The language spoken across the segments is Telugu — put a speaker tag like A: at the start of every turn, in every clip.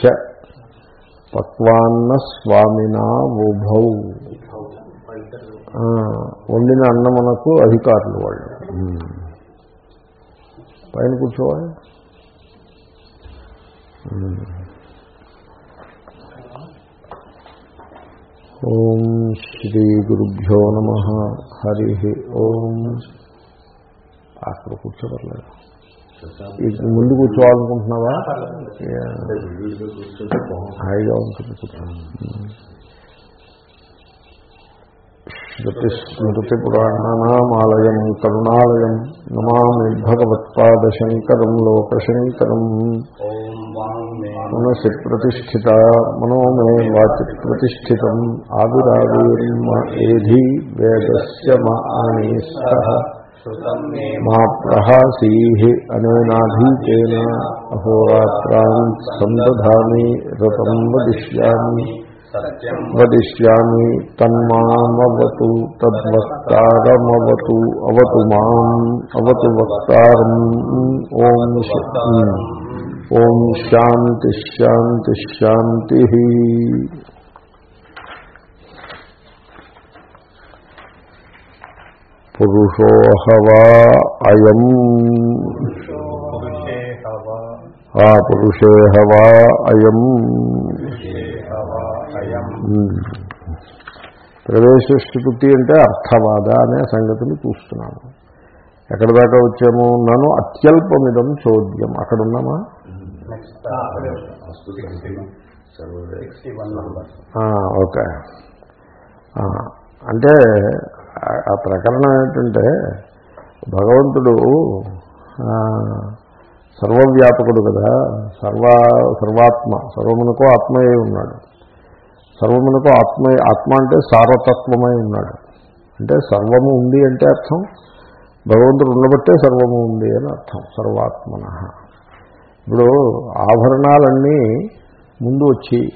A: చ. పక్వాన్న స్వామినా ఉభౌ. వండిన అన్నమునకు అధికారులు వాళ్ళు. పైన కూర్చోవాలి. ఓం శ్రీ గురుభ్యో నమ. హరి ఓం. అక్కడ కూర్చోపర్లేదు ముందు కూర్చోవాలనుకుంటున్నావా. హాయిగా ఉంటుంది కూర్చో. శృతిస్మృతి పురాణానామాలయం కరుణాలయం నమామి భగవత్పాదశంకరం లోకశంకరం. మనసి ప్రతిష్ఠిత మనో మే వాచి ప్రతిష్ఠితం. ఆవిరావీర్మ ఏధి వేదస్య మా ఆనీస్త మా ప్రహాసీ అనేనాధీతేన అహోరాత్రాన్ సందధామి రతం వదిష్యామి వదిష్యామి తన్మామవతు తద్వక్తారమవతు అవతు మాం అవతు వక్తారం ఓం ఓం శాంతి శాంతి శాంతి పురుషోహవా అయం. ఆ పురుషేహవా అయం. ప్రవేశస్థుతి అంటే అర్థవాద అనే సంగతిని చూస్తున్నాను. ఎక్కడ దాకా వచ్చాము? నన్ను అత్యల్పమిదం చోద్యం. అక్కడ ఉన్నామా ఓకే. అంటే ఆ- ప్రకరణం ఏంటంటే భగవంతుడు సర్వవ్యాపకుడు కదా సర్వ సర్వాత్మ సర్వమునకు ఆత్మయే ఉన్నాడు. సర్వమునకు ఆత్మ ఆత్మ అంటే సార్వతత్వమై ఉన్నాడు. అంటే సర్వము ఉంది అంటే అర్థం భగవంతుడు ఉండబట్టే సర్వము ఉంది అని అర్థం సర్వాత్మన. ఇప్పుడు ఆభరణాలన్నీ ముందు వచ్చి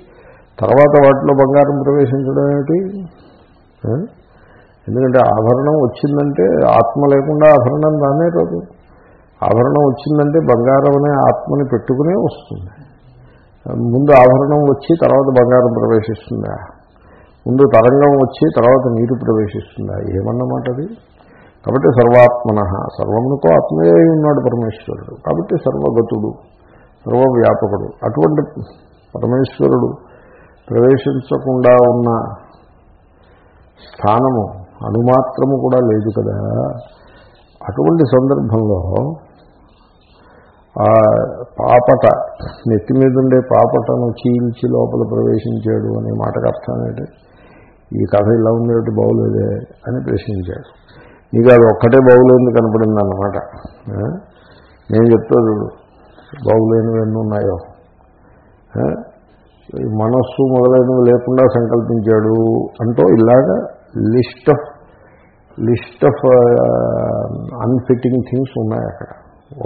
A: తర్వాత వాటిలో బంగారం ప్రవేశించడం ఏమిటి? ఎందుకంటే ఆభరణం వచ్చిందంటే ఆత్మ లేకుండా ఆభరణం రానే రాదు. ఆభరణం వచ్చిందంటే బంగారం అనే ఆత్మని పెట్టుకునే వస్తుంది. ముందు ఆభరణం వచ్చి తర్వాత బంగారం ప్రవేశిస్తుందా? ముందు తరంగం వచ్చి తర్వాత నీరు ప్రవేశిస్తుందా? ఏమన్నమాట అది? కాబట్టి సర్వాత్మన సర్వమునకు ఆత్మయే ఉన్నాడు పరమేశ్వరుడు. కాబట్టి సర్వగతుడు సర్వవ్యాపకుడు. అటువంటి పరమేశ్వరుడు ప్రవేశించకుండా ఉన్న స్థానము అనుమాత్రము కూడా లేదు కదా. అటువంటి సందర్భంలో ఆ పాపట నెత్తి మీద ఉండే పాపటను చీల్చి లోపల ప్రవేశించాడు అనే మాటకు అర్థమేంటి ఈ కథ ఇలా ఉండేటి బాగులేదే అని ప్రశ్నించాడు. నీకు అది ఒక్కటే బాగులేని కనపడింది అన్నమాట. నేను చెప్తా చూడు. బాగులేనివి ఎన్ని ఉన్నాయో. మనస్సు మొదలైనవి లేకుండా సంకల్పించాడు అంటూ ఇలాగా list of list of unfitting things ఉన్నాయి అక్కడ.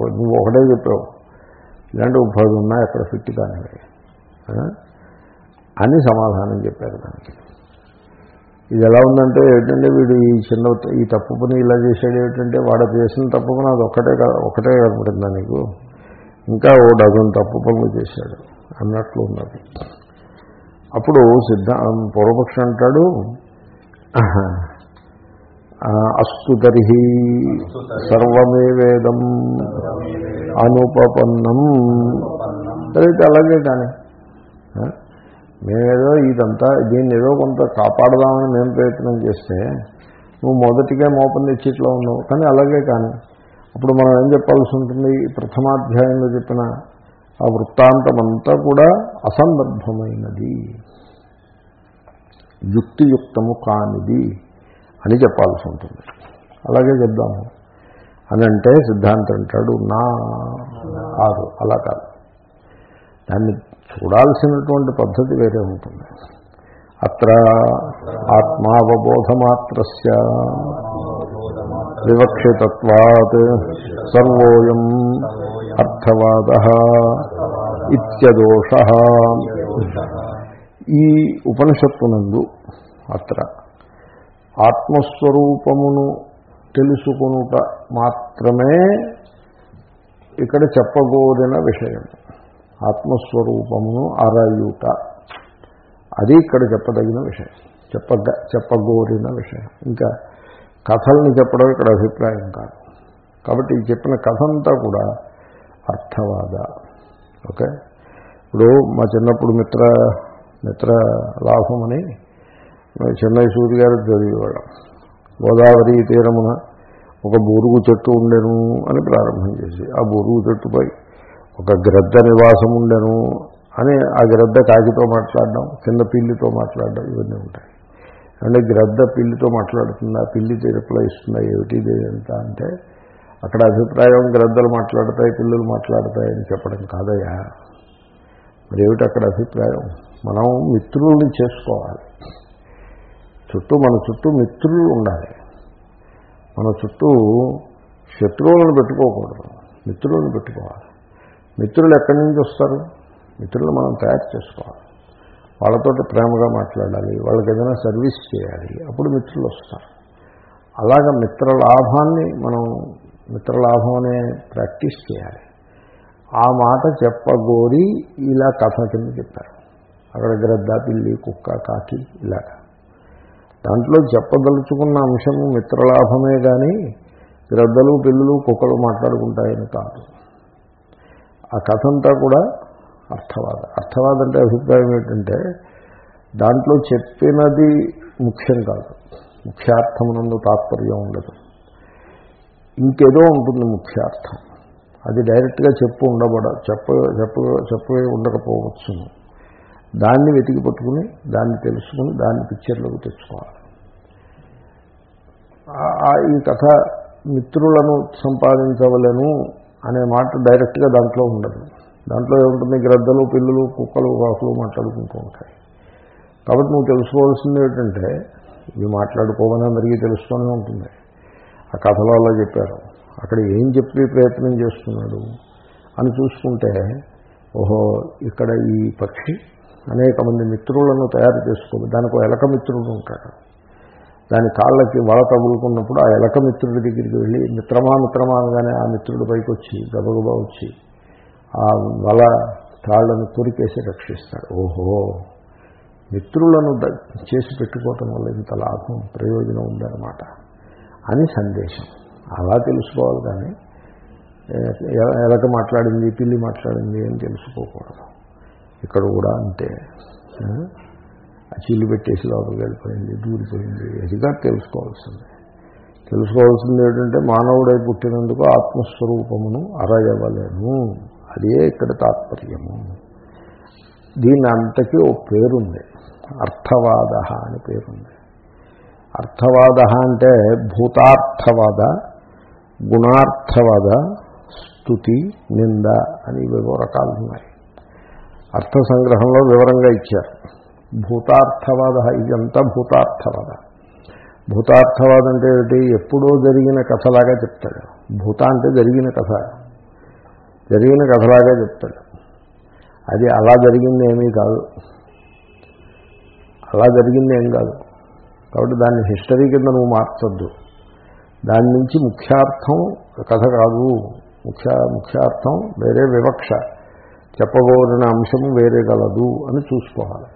A: నువ్వు ఒకటే చెప్పావు. ఇలాంటి పది ఉన్నాయి అక్కడ ఫిట్ కానివి. అని సమాధానం చెప్పారు దానికి. ఇది ఎలా ఉందంటే ఏంటంటే వీడు ఈ చిన్న ఈ తప్పు పని ఇలా చేశాడు ఏమిటంటే వాడు చేసిన తప్పు పని అది ఒకటే ఒకటే కనపడిందా నీకు ఇంకా ఓ డజన్ తప్పు పనులు చేశాడు. అన్నట్లు ఉన్నది. అప్పుడు సిద్ధ పూర్వపక్షం అంటాడు అస్సు అస్తు తరిహి సర్వమే వేదం అనుపపన్నం. అయితే అలాగే కానీ మేమేదో ఇదంతా దీన్ని ఏదో కొంత కాపాడదామని మేము ప్రయత్నం చేస్తే నువ్వు మొదటిగా మోపం ఇచ్చిట్లో ఉన్నావు. కానీ అలాగే కానీ అప్పుడు మనం ఏం చెప్పాల్సి ఉంటుంది? ప్రథమాధ్యాయంలో చెప్పిన ఆ వృత్తాంతమంతా కూడా అసందర్భమైనది. యుక్తియుక్తము కానిది అని చెప్పాల్సి ఉంటుంది. అలాగే చెప్దాము. అని అంటే సిద్ధాంతం అంటాడు నా కాదు అలా కాదు. దాన్ని చూడాల్సినటువంటి పద్ధతి వేరే ఉంటుంది. అత్ర ఆత్మావబోధమాత్ర వివక్షితత్వాత్ సర్వోయం అర్థవాద ఇత్యదోష ఈ ఉపనిషత్తునందు అత్ర ఆత్మస్వరూపమును తెలుసుకొనుట మాత్రమే ఇక్కడ చెప్పబోదిన విషయం. ఆత్మస్వరూపమును అరయుట అది ఇక్కడ చెప్పదగిన విషయం. చెప్పగ చెప్పగోరిన విషయం. ఇంకా కథల్ని చెప్పడం ఇక్కడ అభిప్రాయం కాదు. కాబట్టి ఈ చెప్పిన కథ అంతా కూడా అర్థవాద. ఓకే? ఇప్పుడు మా చిన్నప్పుడు మిత్ర మిత్ర లాభమని చెన్నై సూర్య గారు చదివేవాడు. గోదావరి తీరమున ఒక బూరుగు చెట్టు ఉండెను అని ప్రారంభం చేసి ఆ బూరుగు చెట్టుపై ఒక గ్రద్ద నివాసం ఉండెను అని ఆ గ్రద్ద కాకితో మాట్లాడడం కింద పిల్లితో మాట్లాడడం ఇవన్నీ ఉంటాయి. అంటే గ్రద్ద పిల్లితో మాట్లాడుతుందా పిల్లి రిప్లై ఇస్తుందా ఏమిటి ఎంత అంటే అక్కడ అభిప్రాయం గ్రద్దలు మాట్లాడతాయి పిల్లలు మాట్లాడతాయి అని చెప్పడం కాదయ్యా. మరి ఏమిటి అక్కడ అభిప్రాయం? మనం మిత్రుల్ని చేసుకోవాలి. చుట్టూ మన చుట్టూ మిత్రులు ఉండాలి. మన చుట్టూ శత్రువులను పెట్టుకోకూడదు. మిత్రులను పెట్టుకోవాలి. మిత్రులు ఎక్కడి నుంచి వస్తారు? మిత్రులు మనం తయారు చేసుకోవాలి. వాళ్ళతో ప్రేమగా మాట్లాడాలి. వాళ్ళకి ఏదైనా సర్వీస్ చేయాలి. అప్పుడు మిత్రులు వస్తారు. అలాగ మిత్రలాభాన్ని మనం మిత్రలాభం అనే ప్రాక్టీస్ చేయాలి. ఆ మాట చెప్పగోరి ఇలా కథ కింద చెప్పారు. అక్కడ గ్రద్ద పిల్లి కుక్క కాకి ఇలాగ దాంట్లో చెప్పదలుచుకున్న అంశము మిత్రలాభమే కానీ గ్రద్దలు పిల్లలు కుక్కలు మాట్లాడుకుంటాయని కాదు ఆ కథ అంతా కూడా అర్థవాద అర్థవాద అంటే అభిప్రాయం ఏంటంటే దాంట్లో చెప్పినది ముఖ్యం కాదు ముఖ్యార్థమునందు తాత్పర్యం ఉండదు ఇంకేదో ఉంటుంది ముఖ్యార్థం అది డైరెక్ట్గా చెప్పు ఉండబడ చెప్ప చెప్ప చెప్పే ఉండకపోవచ్చును దాన్ని వెతికి పట్టుకుని దాన్ని తెలుసుకుని దాన్ని పిక్చర్లోకి తెచ్చుకోవాలి. ఈ కథ మిత్రులను సంపాదించవలను అనే మాట డైరెక్ట్గా దాంట్లో ఉండదు. దాంట్లో ఏముంటుంది? గ్రద్దలు పిల్లులు కుక్కలు కాకులు మాట్లాడుకుంటూ ఉంటాయి. కాబట్టి నువ్వు తెలుసుకోవాల్సింది ఏంటంటే ఇవి మాట్లాడుకోమని అందరికీ తెలుస్తూనే ఉంటుంది. ఆ కథలో అలా చెప్పారు. అక్కడ ఏం చెప్పి ప్రయత్నం చేస్తున్నాడు అని చూసుకుంటే ఓహో ఇక్కడ ఈ పక్షి అనేక మంది మిత్రులను తయారు చేసుకోవాలి. దానికి ఒక ఎలక మిత్రుడు ఉంటాడు. దాని కాళ్ళకి వల తగులుకున్నప్పుడు ఆ ఎలక మిత్రుడి దగ్గరికి వెళ్ళి మిత్రమా మిత్రమా అనగానే ఆ మిత్రుడి పైకి వచ్చి గబగబా వచ్చి ఆ వల తాళ్ళను కొరికేసి రక్షిస్తాడు. ఓహో! మిత్రులను చేసి పెట్టుకోవటం వల్ల ఇంత లాభం ప్రయోజనం ఉందన్నమాట. అని సందేశం. అలా తెలుసుకోవాలి కానీ ఎలక మాట్లాడింది పిల్లి మాట్లాడింది అని తెలుసుకోకూడదు. ఇక్కడ కూడా అంతే. చీలు పెట్టేసి లోపలికి వెళ్ళిపోయింది దూరిపోయింది. అదిగా తెలుసుకోవాల్సింది. తెలుసుకోవాల్సింది ఏంటంటే మానవుడై పుట్టినందుకు ఆత్మస్వరూపమును అరయవలేను. అదే ఇక్కడ తాత్పర్యము. దీని అంతకీ ఓ పేరుంది. అర్థవాద అని పేరుంది. అర్థవాద అంటే భూతార్థవాద గుణార్థవాద స్థుతి నింద అని ఇవేవో రకాలు ఉన్నాయి అర్థ సంగ్రహంలో వివరంగా ఇచ్చారు భూతార్థవాద ఇదంతా భూతార్థవాద. భూతార్థవాద అంటే ఏమిటి? ఎప్పుడో జరిగిన కథలాగా చెప్తాడు. భూత అంటే జరిగిన కథ. జరిగిన కథలాగా చెప్తాడు. అది అలా జరిగింది ఏమీ కాదు. అలా జరిగింది ఏం కాదు. కాబట్టి దాన్ని హిస్టరీ కింద నువ్వు మార్చొద్దు. దాని నుంచి ముఖ్యార్థం కథ కాదు. ముఖ్య ముఖ్యార్థం వేరే వివక్ష. చెప్పబోరిన అంశం వేరే గలదు అని చూసుకోవాలి.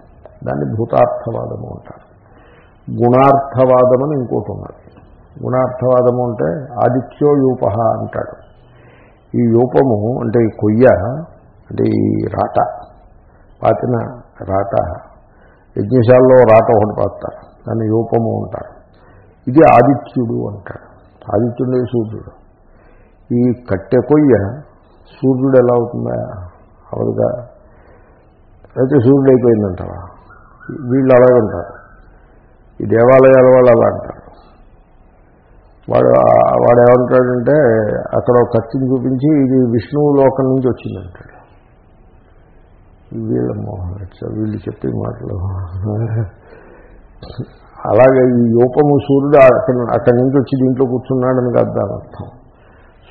A: దాన్ని భూతార్థవాదము అంటారు. గుణార్థవాదం అని ఇంకోటి ఉన్నది. గుణార్థవాదము అంటే ఆదిత్యో యూప అంటాడు. ఈ యూపము అంటే ఈ కొయ్య అంటే ఈ రాట పాతిన రాట యజ్ఞశాలలో రాట ఒకటి పాతారు. దాన్ని యూపము అంటారు. ఇది ఆదిత్యుడు అంటాడు. ఆదిత్యుడే సూర్యుడు. ఈ కట్టె కొయ్య సూర్యుడు ఎలా అవుతుందా? అవదుగా అయితే సూర్యుడు అయిపోయిందంటారా వీళ్ళు అలాగే ఉంటారు. ఈ దేవాలయాల వాళ్ళు అలా అంటారు. వాడు వాడు ఏమంటాడంటే అక్కడ ఒక కత్తిని చూపించి ఇది విష్ణువు లోకం నుంచి వచ్చిందంటాడు. వీళ్ళ మోహన్ వీళ్ళు చెప్పే మాటలు. అలాగే ఈ యూపము సూర్యుడు అక్కడ అక్కడి నుంచి వచ్చి దీంట్లో కూర్చున్నాడని కాదు దాని అర్థం.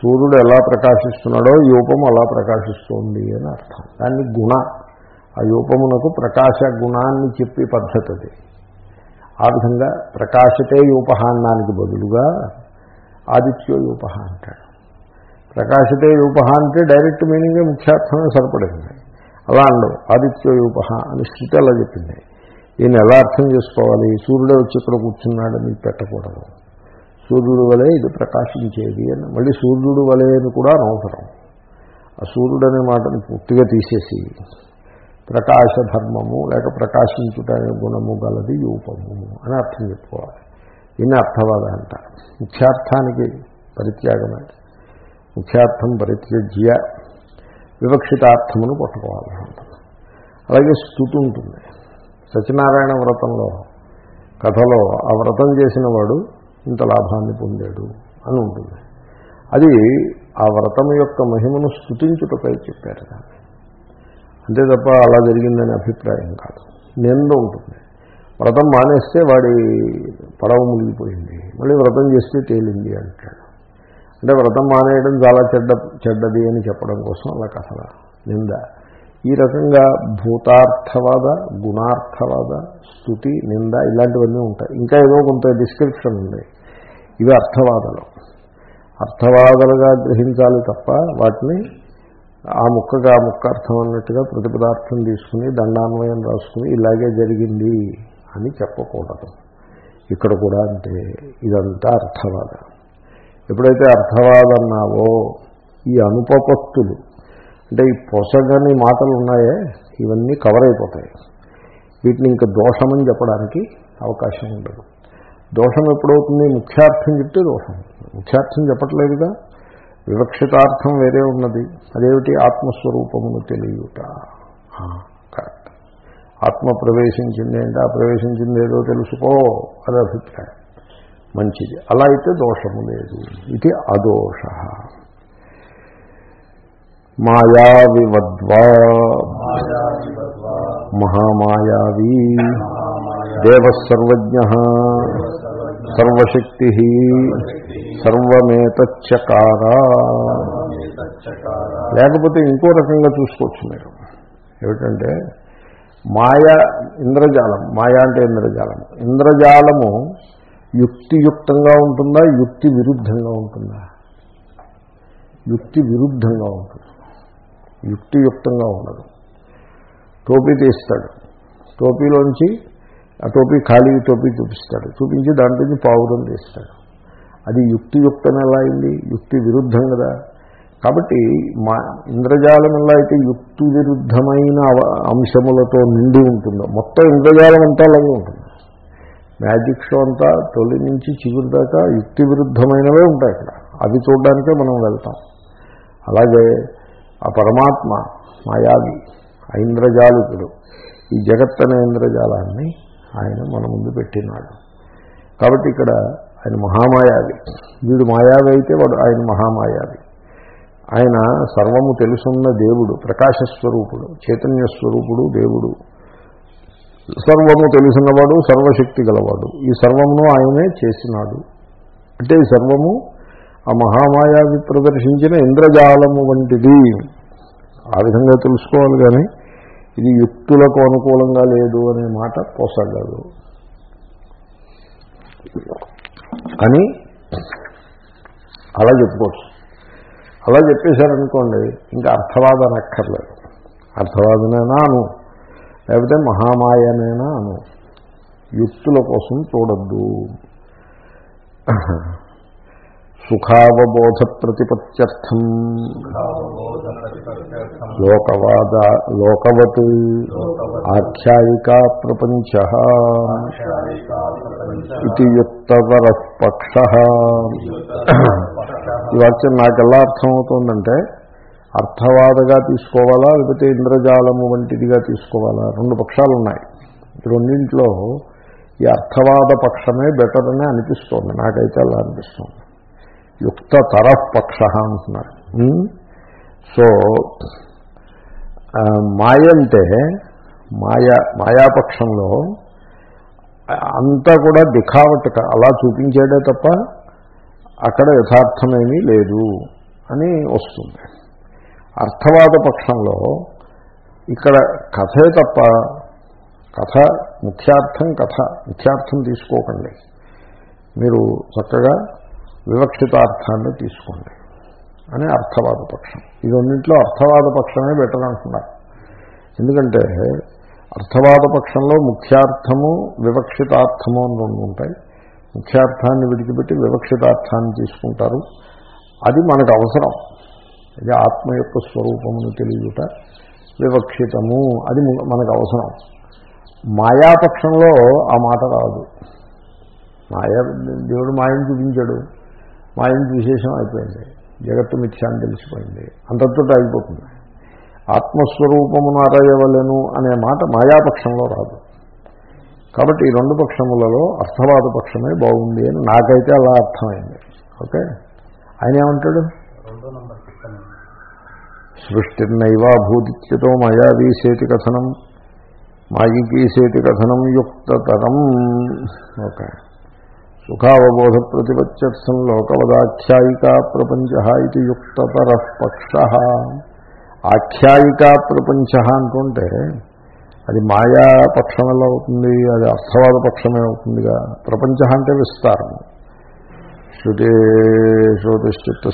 A: సూర్యుడు ఎలా ప్రకాశిస్తున్నాడో యూపము అలా ప్రకాశిస్తోంది అని అర్థం. దాన్ని గుణ. ఆ యూపమునకు ప్రకాశ గుణాన్ని చెప్పే పద్ధతి ఆ విధంగా ప్రకాశతే యూపహాన్నానికి బదులుగా ఆదిత్యో యూప అంటాడు. ప్రకాశతే యూప అంటే డైరెక్ట్ మీనింగే ముఖ్యార్థమే సరిపడింది. అలా అండవు ఆదిత్యోయూప అని స్థితి అలా చెప్పింది. ఈయన ఎలా అర్థం చేసుకోవాలి? సూర్యుడే వచ్చి ఇక్కడ కూర్చున్నాడని పెట్టకూడదు. సూర్యుడు వలె ఇది ప్రకాశించేది అని. మళ్ళీ సూర్యుడు వలె అని కూడా అనవసరం. ఆ సూర్యుడు అనే మాటను పూర్తిగా తీసేసి ప్రకాశ ధర్మము లేక ప్రకాశించుట అనే గుణము గలది రూపము అని అర్థం చెప్పుకోవాలి. దీన్ని అర్థవాద అంట ముఖ్యార్థానికి పరిత్యాగమే. ముఖ్యార్థం పరిత్యజ్య వివక్షితార్థమును పట్టుకోవాల్సి ఉంటుంది అలాగే స్థుతి ఉంటుంది. సత్యనారాయణ వ్రతంలో కథలో ఆ వ్రతం చేసిన వాడు ఇంత లాభాన్ని పొందాడు అని ఉంటుంది. అది ఆ వ్రతం యొక్క మహిమను స్థుతించుటపై చెప్పారు దాన్ని. అంతే తప్ప అలా జరిగిందనే అభిప్రాయం కాదు. నింద ఉంటుంది. వ్రతం మానేస్తే వాడి పడవ మునిగిపోయింది. మళ్ళీ వ్రతం చేస్తే తేలింది అంటాడు. అంటే వ్రతం మానేయడం చాలా చెడ్డ చెడ్డది అని చెప్పడం కోసం అలా కథల నింద. ఈ రకంగా భూతార్థవాద గుణార్థవాద స్థుతి నింద ఇలాంటివన్నీ ఉంటాయి. ఇంకా ఏదో కొంత డిస్క్రిప్షన్ ఉంది. ఇవి అర్థవాదాలు. అర్థవాదాలుగా గ్రహించాలి తప్ప వాటిని ఆ ముక్కగా ఆ ముక్క అర్థం అన్నట్టుగా ప్రతిపదార్థం తీసుకుని దండాన్వయం రాసుకుని ఇలాగే జరిగింది అని చెప్పకూడదు. ఇక్కడ కూడా అంటే ఇదంతా అర్థవాద. ఎప్పుడైతే అర్థవాదన్నావో ఈ అనుపపత్తులు అంటే ఈ పొసగని మాటలు ఉన్నాయే ఇవన్నీ కవర్ అయిపోతాయి. వీటిని ఇంకా దోషమని చెప్పడానికి అవకాశం ఉండదు. దోషం ఎప్పుడవుతుంది? ముఖ్యార్థం చెప్తే దోషం. ముఖ్యార్థం చెప్పట్లేదుగా? వివక్షితార్థం వేరే ఉన్నది. అదేమిటి? ఆత్మస్వరూపమును తెలియట. కరెక్ట్ ఆత్మ ప్రవేశించింది అంటే ఆ ప్రవేశించింది ఏదో తెలుసుకో అది అభిప్రాయం. మంచిది. అలా అయితే దోషము లేదు. ఇది అదోష. మాయావివద్వా. మహామాయావీ. దేవసర్వజ్ఞ. సర్వశక్తి. సర్వమేతచ్చకారా లేకపోతే ఇంకో రకంగా చూసుకోవచ్చు మీరు. ఏమిటంటే మాయ ఇంద్రజాలం. మాయ అంటే ఇంద్రజాలం. ఇంద్రజాలము యుక్తియుక్తంగా ఉంటుందా? యుక్తి విరుద్ధంగా ఉంటుందా? యుక్తి విరుద్ధంగా ఉంటుంది. యుక్తియుక్తంగా ఉండదు. టోపీ తీస్తాడు. టోపీలోంచి ఆ టోపీ ఖాళీ టోపీ చూపిస్తాడు. చూపించి దాంట్లోంచి పావురం తీస్తాడు. అది యుక్తియుక్తం ఎలా అయింది? యుక్తి విరుద్ధం కదా. కాబట్టి మా ఇంద్రజాలం ఎలా అయితే యుక్తి విరుద్ధమైన అంశములతో నిండి ఉంటుందో మొత్తం ఇంద్రజాలం అంతా అలాగే ఉంటుంది. మ్యాజిక్ షో అంతా తొలి నుంచి చిగురు దాకా యుక్తి విరుద్ధమైనవే ఉంటాయి ఇక్కడ. అవి చూడడానికే మనం వెళ్తాం. అలాగే ఆ పరమాత్మ మాయావి ఆ ఇంద్రజాలికుడు ఈ జగత్ అనే ఇంద్రజాలాన్ని ఆయన మన ముందు పెట్టినాడు. కాబట్టి ఇక్కడ ఆయన మహామాయావి. వీడు మాయావి అయితే వాడు ఆయన మహామాయావి. ఆయన సర్వము తెలుసున్న దేవుడు ప్రకాశస్వరూపుడు చైతన్య స్వరూపుడు దేవుడు. సర్వము తెలిసినవాడు సర్వశక్తి గలవాడు. ఈ సర్వమును ఆయనే చేసినాడు. అంటే ఈ సర్వము ఆ మహామాయావి ప్రదర్శించిన ఇంద్రజాలము వంటిది. ఆ విధంగా తెలుసుకోవాలి కానీ ఇది యుక్తులకు అనుకూలంగా లేదు అనే మాట పోసగలదు అని అలా చెప్పుకోవచ్చు. అలా చెప్పేశారనుకోండి ఇంకా అర్థవాదన అక్కర్లేదు. అర్థవాదనైనా అను? లేకపోతే మహామాయనైనా అను? యుక్తుల కోసం చూడద్దు. సుఖావబోధ ప్రతిపత్యర్థం లోకవాద లోకవత్ ఆఖ్యాయికా ప్రపంచ. ఇది యుక్తవర పక్ష ఈ వాక్యం నాకు ఎలా అర్థమవుతుందంటే అర్థవాదగా తీసుకోవాలా లేకపోతే ఇంద్రజాలము వంటిదిగా తీసుకోవాలా? రెండు పక్షాలు ఉన్నాయి రెండింట్లో ఈ అర్థవాద పక్షమే బెటర్ అనే అనిపిస్తోంది. నాకైతే అలా అనిపిస్తుంది. యుక్త తరపక్ష అంటున్నారు. Hmm? సో uh, మాయ అంటే మాయ మాయాపక్షంలో అంతా కూడా దిఖావట్ అలా చూపించాడే తప్ప అక్కడ యథార్థమేమీ లేదు అని వస్తుంది. అర్థవాద పక్షంలో ఇక్కడ కథే తప్ప కథ ముఖ్యార్థం కథ ముఖ్యార్థం తీసుకోకండి. మీరు చక్కగా వివక్షితార్థాన్ని తీసుకోండి అని అర్థవాద పక్షం. ఇదన్నింటిలో అర్థవాద పక్షమే బెటర్ అంటున్నారు. ఎందుకంటే అర్థవాద పక్షంలో ముఖ్యార్థము వివక్షితార్థము అని రెండు ఉంటాయి. ముఖ్యార్థాన్ని విడిచిపెట్టి వివక్షితార్థాన్ని తీసుకుంటారు. అది మనకు అవసరం. ఇది ఆత్మ యొక్క స్వరూపమును తెలియట వివక్షితము. అది మనకు అవసరం. మాయాపక్షంలో ఆ మాట రాదు. మాయా దేవుడు మాయను చూపించాడు. మాయను విశేషం అయిపోయింది. జగత్తు మిథ్యాన్ని తెలిసిపోయింది. అంతటితో ఆగిపోతుంది. ఆత్మస్వరూపమును అరయవలను అనే మాట మాయాపక్షంలో రాదు. కాబట్టి ఈ రెండు పక్షములలో అర్థవాద పక్షమే బాగుంది అని నాకైతే అలా అర్థమైంది. ఓకే? ఆయన ఏమంటాడు? సృష్టిర్నైవాభూతిత్యతో మాయావీసేతి కథనం మాయికీసేతి కథనం యుక్తతరం. ఓకే? సుఖావబోధ ప్రతిపత్యర్థం లోకవదాఖ్యాయికా ప్రపంచ ఇది యుక్తతర పక్ష. ఆఖ్యాయికా ప్రపంచ అంటుంటే అది మాయా పక్షం ఎలా అవుతుంది అది అర్థవాద పక్షమే అవుతుందిగా. ప్రపంచ అంటే విస్తారం. శృతే శ్రోతశ్చిత్త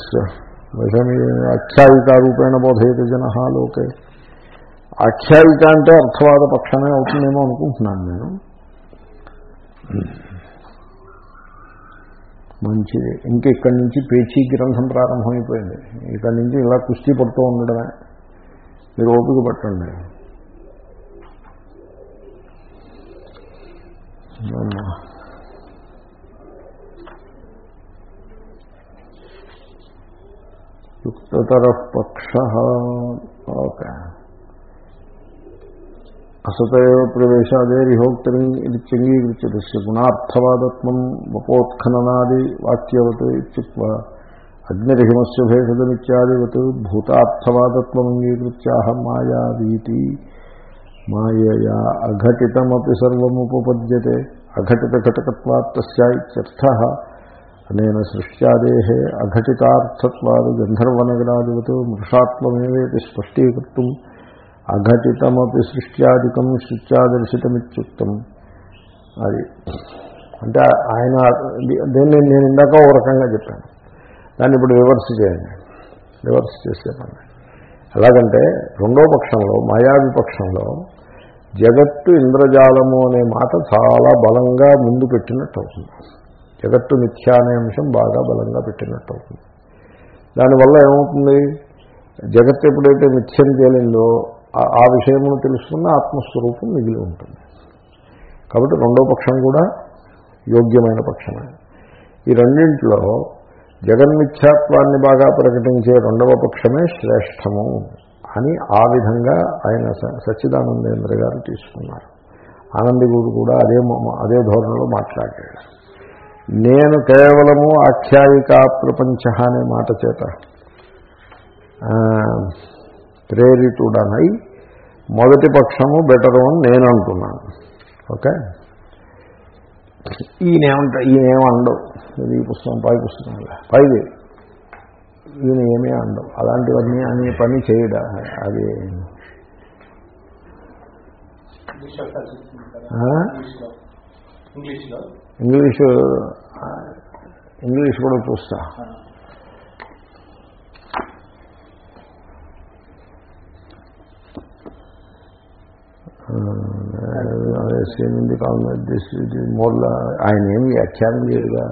A: విషమి ఆఖ్యాయికారూపేణ బోధయత జన లోకే. ఆఖ్యాయిక అంటే అర్థవాద పక్షమే అవుతుందేమో అనుకుంటున్నాను నేను. మంచిది. ఇంక ఇక్కడి నుంచి పేచీ గ్రంథం ప్రారంభమైపోయింది. ఇక్కడి నుంచి ఇలా కుస్తీ పడుతూ ఉండడమే. మీరు ఓపిక పట్టండి. యుక్తతర పక్ష. ఓకే. అసతయవ ప్రవేశాదేరిహోక్తరి ఇది చెంగీకృత్యదస్య గుణార్థవాదత్వం వపోత్ఖననాది వాక్యవత్ ఇత్యుక్వ. అగ్నిరిహిమస్య భేషదమిత్యాదివత్ భూతార్థవాదత్వం అంగీకృత్యాహ మాయావీతి. మాయయా అఘటితమపి సర్వముపపద్యతే. అఘటిత ఘటకత్వాత్ అనేన సృష్ట్యాదే అఘటితార్థత్వాదు గంధర్వనగరాదివత్ మృషాత్వమేవేతి స్పష్టీకర్తుం అఘటితమపి సృష్ట్యాధికం సృష్ట్యాదర్శితమిత్యుక్తం. అది. అంటే ఆయన దీన్ని నేను ఇందాక ఓ రకంగా చెప్పాను. దాన్ని ఇప్పుడు రివర్స్ చేయండి. రివర్స్ చేసేపండి. ఎలాగంటే రెండో పక్షంలో మాయావిపక్షంలో జగత్తు ఇంద్రజాలము అనే మాట చాలా బలంగా ముందు పెట్టినట్టు అవుతుంది జగత్తు మిథ్యా అనే అంశం బాగా బలంగా పెట్టినట్టు అవుతుంది దానివల్ల ఏమవుతుంది? జగత్తు ఎప్పుడైతే మిథ్యం తేలిందో ఆ విషయమును తెలుసుకున్న ఆత్మస్వరూపం మిగిలి ఉంటుంది. కాబట్టి రెండో పక్షం కూడా యోగ్యమైన పక్షమే. ఈ రెండింటిలో జగన్మిథ్యాత్వాన్ని బాగా ప్రకటించే రెండవ పక్షమే శ్రేష్టము అని ఆ విధంగా ఆయన సచ్చిదానందేంద్ర గారు తీసుకున్నారు. ఆనందిగుడు కూడా అదే అదే ధోరణిలో మాట్లాడాడు. నేను కేవలము ఆఖ్యాయికా ప్రపంచ అనే మాట చేత ప్రేరితుడనై మొదటి పక్షము బెటరు అని నేను అంటున్నాను ఓకే ఈయనేమంట ఈయనేమండవు ఇది ఈ పుస్తకం పై పుస్తకం పైది. ఈయన ఏమీ అండవు అలాంటివన్నీ అనే పని చేయడా. అది ఇంగ్లీషు ఇంగ్లీష్ కూడా చూస్తా. సేమింది కావాలి మూల ఆయన ఏమి వ్యాఖ్యానం లేదుగా?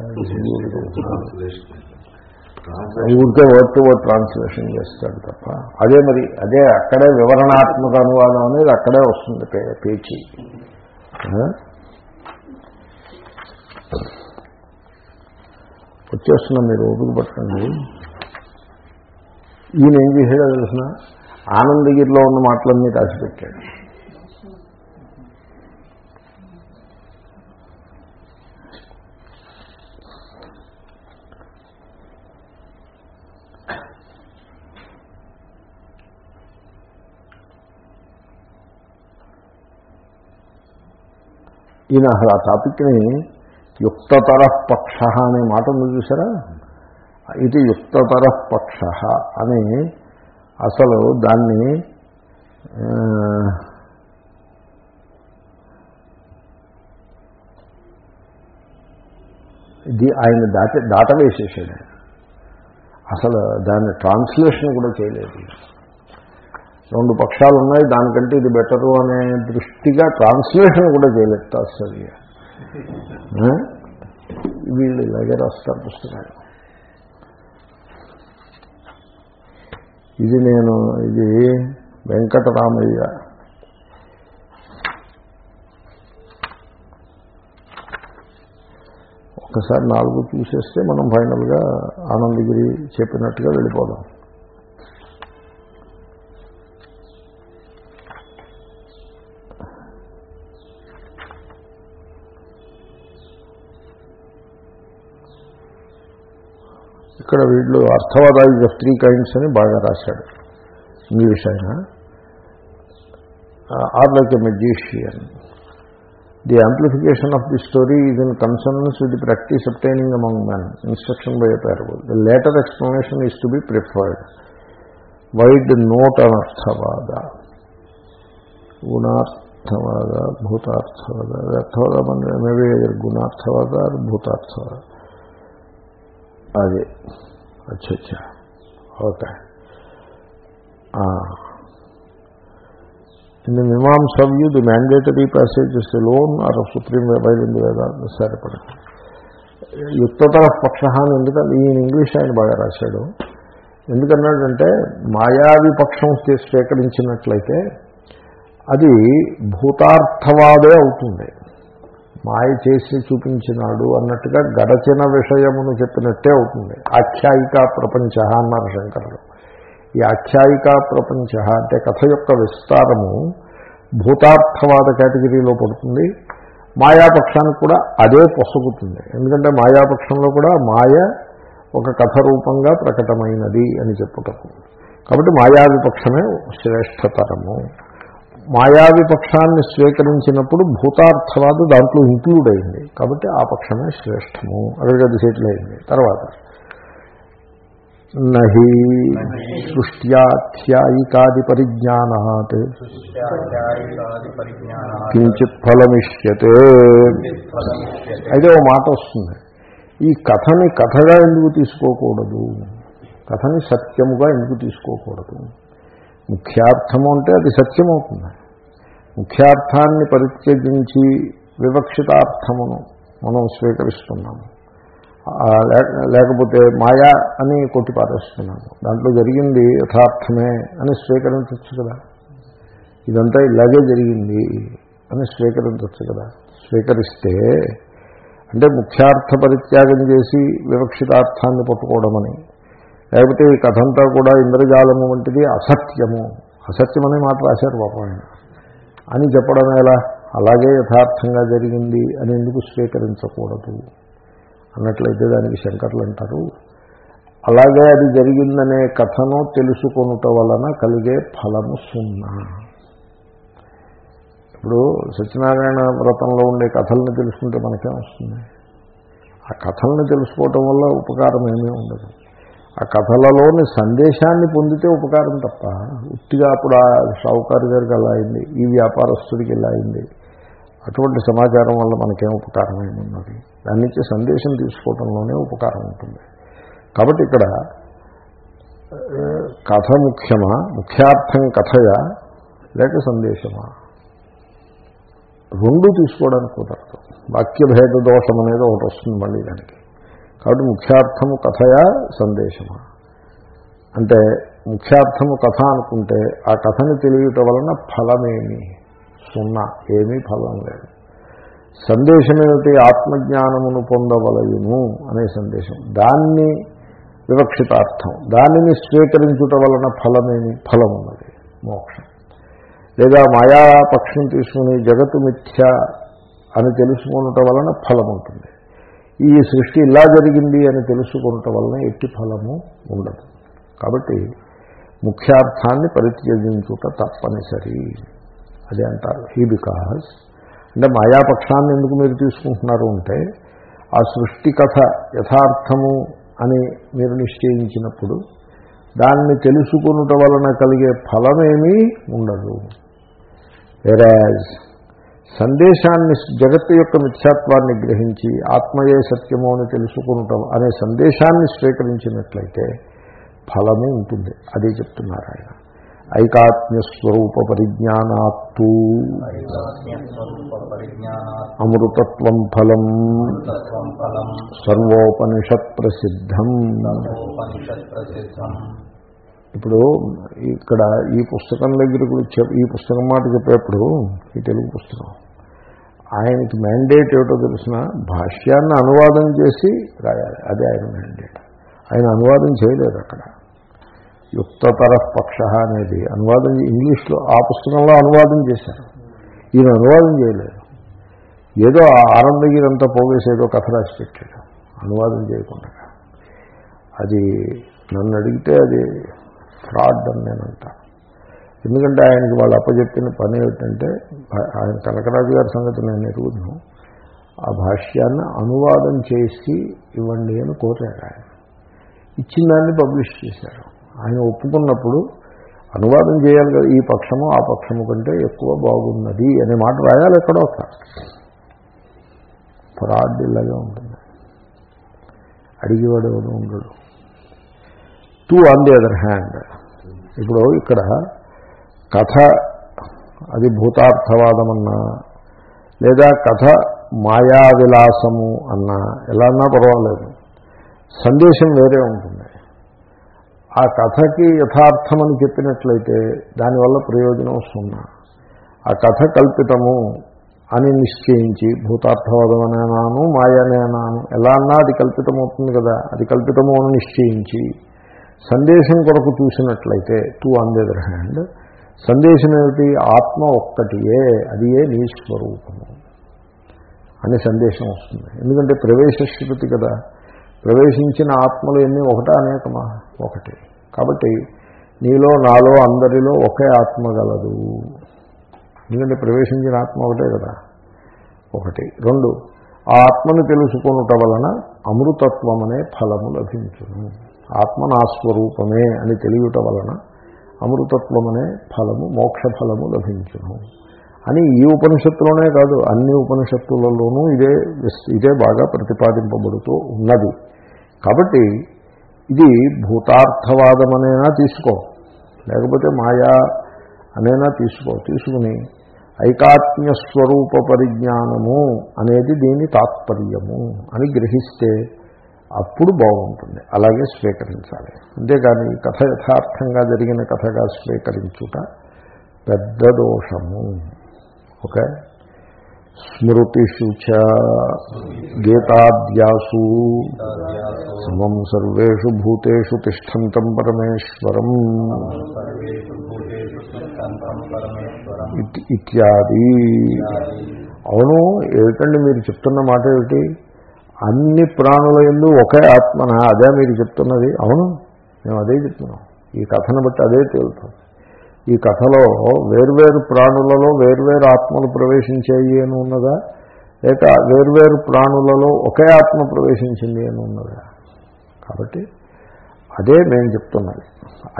A: ఊరికే వర్డ్ టు వర్డ్ ట్రాన్స్లేషన్ చేస్తాడు తప్ప. అదే మరి అదే అక్కడే వివరణాత్మక అనువాదం అనేది అక్కడే వస్తుంది పేచి. వచ్చేస్తున్నా మీరు ఓపిక పట్టండి ఈయన ఏం చేశాడో తెలిసిన ఆనందగిరిలో ఉన్న మాటలన్నీ రాసిపెట్టాడు ఈయన అసలు ఆ టాపిక్ని యుక్తతర పక్ష అనే మాట ఉంది చూసారా ఇది యుక్తతర పక్ష అని అసలు దాన్ని ఇది ఆయన దాట దాటవేసేసాడు. అసలు దాన్ని ట్రాన్స్లేషన్ కూడా చేయలేదు. రెండు పక్షాలు ఉన్నాయి దానికంటే ఇది బెటరు అనే దృష్టి పూర్తిగా ట్రాన్స్లేషన్ కూడా చేయలేదు అసలు వీళ్ళు ఇలాగే రాస్తారు పుస్తకాలు. ఇది నేను ఇది వెంకటరామయ్య. ఒకసారి నాలుగు చూసేస్తే మనం ఫైనల్గా ఆనందగిరి చెప్పినట్టుగా వెళ్ళిపోదాం. ఇక్కడ వీళ్ళు అర్థవాదాయి ఆఫ్ త్రీ కైండ్స్ అని బాగా రాశాడు ఇంగ్లీష్ ఆయన are like a magician the amplification of the story is in consonance with the practice obtaining among men instruction by a parable the later explanation is to be preferred wide note on అర్థవాద గుణార్థవాద భూతార్థవాద అర్థవాద మేబీ గుణార్థవాద భూతార్థవాద అది. అచ్చా okay. In Mimamsa view the mandatory passages alone are supreme బయలుంది కదా సరిపడ. యుక్తతర పక్ష అని ఎందుకంటే ఈయన ఇంగ్లీష్ ఆయన బాగా రాశాడు. ఎందుకన్నాడంటే మాయావి పక్షం స్వీకరించినట్లయితే అది భూతార్థవాదే అవుతుంది. మాయ చేసి చూపించినాడు అన్నట్టుగా గడచిన విషయమును చెప్పినట్టే అవుతుంది. ఆఖ్యాయిక ప్రపంచ అన్నారు శంకరుడు. ఈ ఆఖ్యాయిక ప్రపంచ అంటే కథ యొక్క విస్తారము భూతార్థవాద కేటగిరీలో పడుతుంది. మాయాపక్షానికి కూడా అదే పొసగుతుంది. ఎందుకంటే మాయాపక్షంలో కూడా మాయ ఒక కథ రూపంగా ప్రకటమైనది అని చెప్పుటకు. కాబట్టి మాయా పక్షమే శ్రేష్టతరము మాయావి పక్షాన్ని స్వీకరించినప్పుడు భూతార్థవాదు దాంట్లో ఇంక్లూడ్ అయింది. కాబట్టి ఆ పక్షమే శ్రేష్టము. అక్కడికి అది సెటిల్ అయింది తర్వాత నహి సృష్ట్యాఖ్యాయికాది పరిజ్ఞానాత్ కించిత్ ఫలమిష్యతే. అయితే ఓ మాట వస్తుంది. ఈ కథని కథగా ఎందుకు తీసుకోకూడదు? కథని సత్యముగా ఎందుకు తీసుకోకూడదు? ముఖ్యార్థము అంటే అది సత్యమవుతుంది. ముఖ్యార్థాన్ని పరిత్యజించి వివక్షితార్థమును మనం స్వీకరిస్తున్నాము. లేకపోతే మాయా అని కొట్టిపారేస్తున్నాము. దాంట్లో జరిగింది యథార్థమే అని స్వీకరించవచ్చు కదా. ఇదంతా ఇలాగే జరిగింది అని స్వీకరించవచ్చు కదా. స్వీకరిస్తే అంటే ముఖ్యార్థ పరిత్యాగం చేసి వివక్షితార్థాన్ని పట్టుకోవడమని లేకపోతే ఈ కథంతా కూడా ఇంద్రజాలము వంటిది అసత్యము. అసత్యమనే మాట రాశారు పాపం. ఆయన అని చెప్పడం ఎలా? అలాగే యథార్థంగా జరిగింది అని ఎందుకు స్వీకరించకూడదు? అన్నట్లయితే దానికి శంకర్లు అంటారు. అలాగే అది జరిగిందనే కథను తెలుసుకొనుట వలన కలిగే ఫలము సున్నా. ఇప్పుడు సత్యనారాయణ వ్రతంలో ఉండే కథలను తెలుసుకుంటే మనకేం వస్తుంది? ఆ కథలను తెలుసుకోవటం వల్ల ఉపకారం ఏమీ ఉండదు. ఆ కథలలోని సందేశాన్ని పొందితే ఉపకారం తప్ప ఉట్టిగా అప్పుడు ఆ షావుకారు గారికి అలా అయింది ఈ వ్యాపారస్తుడికి ఇలా అయింది. అటువంటి సమాచారం వల్ల మనకేం ఉపకారం ఏమున్నది దాని నుంచి సందేశం తీసుకోవడంలోనే ఉపకారం ఉంటుంది. కాబట్టి ఇక్కడ కథ ముఖ్యమా? ముఖ్యార్థం కథయా? లేక సందేశమా? రెండు తీసుకోవడానికి కుదరదు. వాక్యభేద దోషం అనేది ఒకటి వస్తుంది మళ్ళీ దానికి. కాబట్టి ముఖ్యార్థము కథయా సందేశమా? అంటే ముఖ్యార్థము కథ అనుకుంటే ఆ కథని తెలియటం వలన ఫలమేమి? సున్నా. ఏమీ ఫలం లేదు. సందేశమేమిటి? ఆత్మజ్ఞానమును పొందవలయును అనే సందేశం. దాన్ని వివక్షితార్థం. దానిని స్వీకరించుట వలన ఫలమేమి? ఫలం ఉన్నది మోక్షం. లేదా మాయాపక్షం తీసుకుని జగత్తు మిథ్య అని తెలుసుకున్నట వలన ఫలం ఉంటుంది ఈ సృష్టి ఇలా జరిగింది అని తెలుసుకున్నట వలన ఎట్టి ఫలము ఉండదు. కాబట్టి ముఖ్యార్థాన్ని పరిత్యజించుట తప్పనిసరి. అది అంటారు. హీ బికాస్ అంటే మాయాపక్షాన్ని ఎందుకు మీరు తీసుకుంటున్నారు అంటే ఆ సృష్టి కథ యథార్థము అని మీరు నిశ్చయించినప్పుడు దాన్ని తెలుసుకునుట వలన కలిగే ఫలమేమీ ఉండదు. వెరాజ్ సందేశాన్ని జగత్తు యొక్క మిథ్యాత్వాన్ని గ్రహించి ఆత్మయే సత్యము అని తెలుసుకునటం అనే సందేశాన్ని స్వీకరించినట్లయితే ఫలము ఉంటుంది. అదే చెప్తున్నారు ఆయన. ఐకాత్మ్యస్వరూప పరిజ్ఞానాత్తు అమృతత్వం ఫలం. సర్వోపనిషత్ ప్రసిద్ధం ఇప్పుడు ఇక్కడ ఈ పుస్తకం దగ్గరకు చెప్ ఈ పుస్తకం మాట చెప్పేప్పుడు ఈ తెలుగు పుస్తకం. ఆయనకి మ్యాండేట్ ఏమిటో తెలిసిన భాష్యాన్ని అనువాదం చేసి రాయాలి. అదే ఆయన మ్యాండేట్ ఆయన అనువాదం చేయలేదు అక్కడ. యుక్తతర పక్ష అనేది అనువాదం ఇంగ్లీష్లో ఆ పుస్తకంలో అనువాదం చేశారు. ఈయన అనువాదం చేయలేదు. ఏదో ఆ ఆనందగిరంతా పోగేసి ఏదో కథ రాసి పెట్టాడు. అనువాదం చేయకుండా. అది నన్ను అడిగితే అది ఫ్రాడ్ అని నేను అంటాను ఎందుకంటే ఆయనకి వాళ్ళు అప్పచెప్పిన పని ఏమిటంటే ఆయన కనకరాజు గారి సంగతి నేను ఎరుగుతున్నాను ఆ భాష్యాన్ని అనువాదం చేసి ఇవ్వండి అని కోరాడు ఆయన. ఇచ్చిన దాన్ని పబ్లిష్ చేశారు. ఆయన ఒప్పుకున్నప్పుడు అనువాదం చేయాలి కదా ఈ పక్షము ఆ పక్షము కంటే ఎక్కువ బాగున్నది అనే మాట రాయాలి ఎక్కడో ఒక. ఫ్రాడ్ ఇలాగే ఉంటుంది. అడిగేవాడు ఎవడు ఉండడు. Two on the other hand. ఇప్పుడు ఇక్కడ కథ అది భూతార్థవాదమన్నా లేదా కథ మాయా విలాసము అన్నా ఎలా అన్నా పర్వాలేదు. సందేశం వేరే ఉంటుంది. ఆ కథకి యథార్థమని చెప్పినట్లయితే దానివల్ల ప్రయోజనం సున్నా. ఆ కథ కల్పితము అని నిశ్చయించి భూతార్థవాదం అనేనాను మాయనేనాను ఎలా అన్నా అది కల్పితమవుతుంది కదా అది కల్పితము అని నిశ్చయించి సందేశం కొరకు చూసినట్లయితే two on the other hand సందేశం ఏమిటి? ఆత్మ ఒక్కటియే అది ఏ నీ స్వరూపము. అనే సందేశం వస్తుంది. ఎందుకంటే ప్రవేశ శృతి కదా. ప్రవేశించిన ఆత్మలు ఎన్ని? ఒకటా అనేకమా? ఒకటి. కాబట్టి నీలో నాలో అందరిలో ఒకే ఆత్మ గలదు. ఎందుకంటే ప్రవేశించిన ఆత్మ ఒకటే కదా. ఒకటి. రెండు. ఆ ఆత్మను తెలుసుకొనుట వలన అమృతత్వం అనే ఫలము లభించును. ఆత్మ నా స్వరూపమే అని తెలియట వలన అమృతత్వం అనే ఫలము మోక్ష ఫలము లభించును. అని ఈ ఉపనిషత్తులోనే కాదు అన్ని ఉపనిషత్తులలోనూ ఇదే ఇదే బాగా ప్రతిపాదింపబడుతూ ఉన్నది. కాబట్టి ఇది భూతార్థవాదమనేనా తీసుకో లేకపోతే మాయా అనేనా తీసుకో తీసుకుని ఐకాత్మ్య స్వరూప పరిజ్ఞానము అనేది దీని తాత్పర్యము అని గ్రహిస్తే అప్పుడు బాగుంటుంది. అలాగే స్వీకరించాలి. అంతేగాని కథ యథార్థంగా జరిగిన కథగా స్వీకరించుట పెద్ద దోషము. ఓకే? స్మృతిషు చ గీతాద్యాసు సమం సర్వేషు భూతేషు తిష్టంతం పరమేశ్వరం ఇత్- ఇత్యాది. అవును ఏమిటండి మీరు చెప్తున్న మాట ఏమిటి? అన్ని ప్రాణుల ఎందు ఒకే ఆత్మన? అదే మీరు చెప్తున్నది. అవును మేము అదే చెప్తున్నాం. ఈ కథను బట్టి అదే తేలుతుంది. ఈ కథలో వేర్వేరు ప్రాణులలో వేర్వేరు ఆత్మలు ప్రవేశించాయి అని ఉన్నదా? లేక వేర్వేరు ప్రాణులలో ఒకే ఆత్మ ప్రవేశించింది అని ఉన్నదా? కాబట్టి అదే మేము చెప్తున్నది.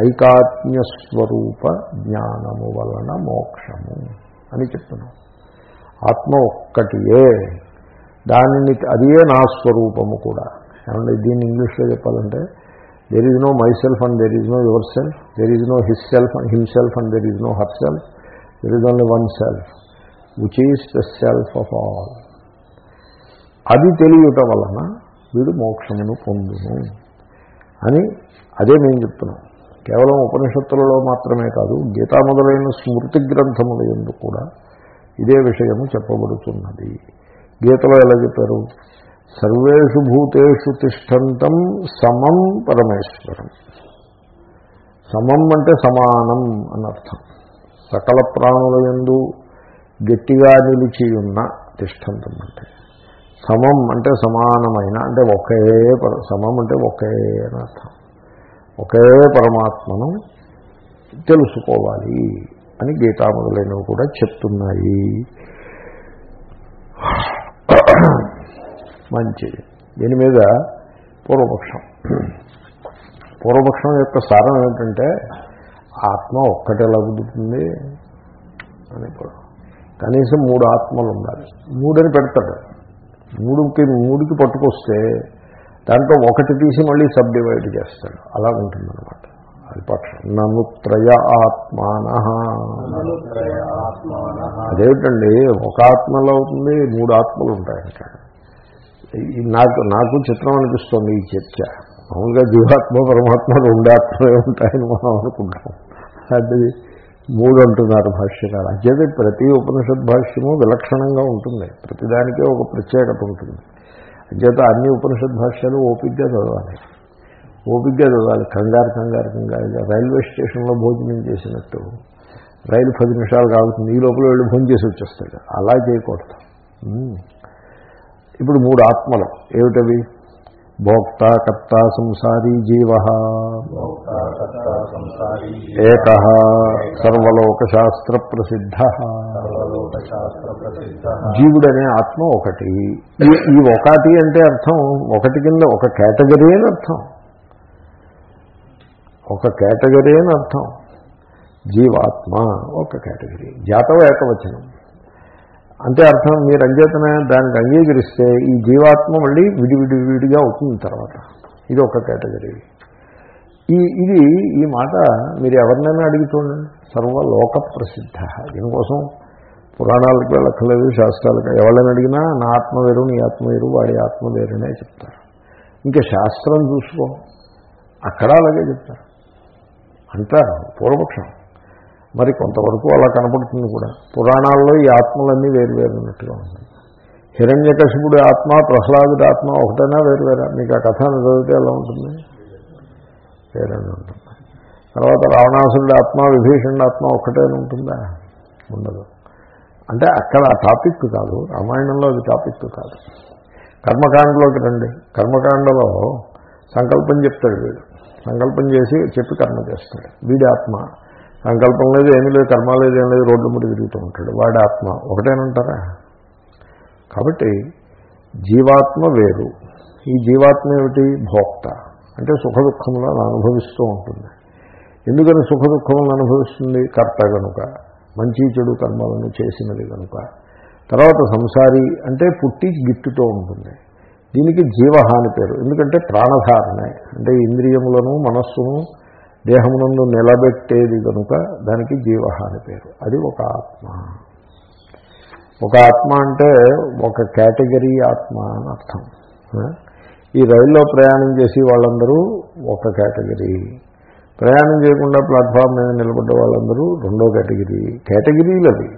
A: ఐకాత్మ్య స్వరూప జ్ఞానము వలన మోక్షము అని చెప్తున్నాం. ఆత్మ ఒక్కటియే. దానిని అదే నా స్వరూపము కూడా. ఏమంటే దీన్ని ఇంగ్లీష్లో చెప్పాలంటే there is no my self and there is no your self there is no his self and him self and there is no her self there is only one self which is the self of all అది తెలియట వలన వీడు మోక్షమును పొందును అని అదే మేము చెప్తున్నాం. కేవలం ఉపనిషత్తులలో మాత్రమే కాదు గీతా మొదలైన స్మృతి గ్రంథముల ఎందు కూడా ఇదే విషయము చెప్పబడుతున్నది. గీతలో ఎలా చెప్పారు? సర్వేషు భూతేషు తిష్టంతం సమం పరమేశ్వరం. సమం అంటే సమానం అనర్థం. సకల ప్రాణుల ఎందు గట్టిగా నిలిచి ఉన్న తిష్టంతం అంటే. సమం అంటే సమానమైన అంటే ఒకే సమం అంటే ఒకే అని అర్థం ఒకే పరమాత్మను తెలుసుకోవాలి అని గీతా మొదలైనవి కూడా చెప్తున్నాయి. మంచిది. దీని మీద పూర్వపక్షం. పూర్వపక్షం యొక్క సారం ఏమిటంటే ఆత్మ ఒక్కటే లగుతుంది అని కనీసం మూడు ఆత్మలు ఉండాలి. మూడని పెడతాడు. మూడుకి మూడుకి పట్టుకొస్తే దాంట్లో ఒకటి తీసి మళ్ళీ సబ్ డివైడ్ చేస్తాడు. అలా ఉంటుందన్నమాట. విపక్షం నను త్రయ ఆత్మాన. అదేమిటండి? ఒక ఆత్మలో అవుతుంది మూడు ఆత్మలు ఉంటాయి ఈ నాకు నాకు చిత్రం అనిపిస్తుంది ఈ చర్చ. మామూలుగా జీవాత్మ పరమాత్మ రెండు ఆత్మలే ఉంటాయని మనం అనుకుంటాం. అది మూడు అంటున్నారు భాష్యకాలు అదే ప్రతి ఉపనిషత్ భాష్యము విలక్షణంగా ఉంటుంది. ప్రతిదానికే ఒక ప్రత్యేకత ఉంటుంది. అంచేత అన్ని ఉపనిషత్ భాష్యాలు ఓపిక్గా చదవాలి. ఓపిగ్గా చదవాలి. కంగారు కంగారు కంగారుగా రైల్వే స్టేషన్లో భోజనం చేసినట్టు. రైలు పది నిమిషాలు కాగుతుంది. ఈ లోపల వెళ్ళి భోజనం చేసి వచ్చేస్తాడు. అలా చేయకూడదు. ఇప్పుడు మూడు ఆత్మలు. ఏమిటవి? భోక్త కర్త సంసారీ జీవ. ఏక. సర్వలోకశాస్త్ర ప్రసిద్ధ. జీవుడనే ఆత్మ ఒకటి. ఈ ఒకటి అంటే అర్థం ఒకటి కింద ఒక కేటగిరీ అని అర్థం. ఒక కేటగిరీ అని అర్థం. జీవాత్మ ఒక కేటగిరీ. జాతవ ఏకవచనం. అంటే అర్థం మీరు అంచేతనే దానికి అంగీకరిస్తే ఈ జీవాత్మ మళ్ళీ విడివిడి విడిగా అవుతుంది తర్వాత. ఇది ఒక కేటగిరీ. ఈ ఇది ఈ మాట మీరు ఎవరినైనా అడిగి చూడండి. సర్వలోక ప్రసిద్ధ దీనికోసం పురాణాలకు వెళ్ళక్కర్లేదు శాస్త్రాలకు. ఎవరైనా అడిగినా నా ఆత్మ వేరు నీ ఆత్మ వేరు వాడి ఆత్మ వేరునే చెప్తారు. ఇంకా శాస్త్రం చూసుకో. అక్కడ అలాగే చెప్తారు. అంతా పూర్వపక్షం. మరి కొంతవరకు అలా కనపడుతుంది కూడా. పురాణాల్లో ఈ ఆత్మలన్నీ వేరు వేరు ఉన్నట్టుగా ఉంది హిరణ్యకశిపుడి ఆత్మ ప్రహ్లాదుడి ఆత్మ ఒకటైనా వేరువేరా? మీకు ఆ కథ చదివితే ఎలా ఉంటుంది? వేరేనే ఉంటుంది. తర్వాత రావణాసురుడి ఆత్మ విభీషణుడి ఆత్మ ఒకటే ఉంటుందా? ఉండదు. అంటే అక్కడ ఆ టాపిక్ కాదు. రామాయణంలో అది టాపిక్ కాదు. కర్మకాండలోకి రండి. కర్మకాండలో సంకల్పం చెప్తాడు వీడు. సంకల్పం చేసి చెప్పి కర్మ చేస్తాడు. వీడి ఆత్మ సంకల్పం లేదు ఏమీ లేదు కర్మ లేదు ఏం లేదు రోడ్ల ముడి తిరుగుతూ ఉంటాడు. వాడి ఆత్మ. ఒకటేనంటారా? కాబట్టి జీవాత్మ వేరు. ఈ జీవాత్మ ఏమిటి? భోక్త. అంటే సుఖ దుఃఖములను అనుభవిస్తూ ఉంటుంది. ఎందుకని సుఖ దుఃఖములను అనుభవిస్తుంది? కర్త కనుక మంచి చెడు కర్మలను చేసినది కనుక తర్వాత సంసారి అంటే పుట్టి గిట్టుతో ఉంటుంది. దీనికి జీవహాని పేరు. ఎందుకంటే ప్రాణధారణే. అంటే ఇంద్రియములను మనస్సును దేహమునందు నిలబెట్టేది కనుక దానికి జీవహాని పేరు. అది ఒక ఆత్మ. ఒక ఆత్మ అంటే ఒక కేటగిరీ ఆత్మ అని అర్థం. ఈ రైల్లో ప్రయాణం చేసి వాళ్ళందరూ ఒక కేటగిరీ. ప్రయాణం చేయకుండా ప్లాట్ఫామ్ మీద నిలబడ్డ వాళ్ళందరూ రెండో కేటగిరీ. కేటగిరీలు అవి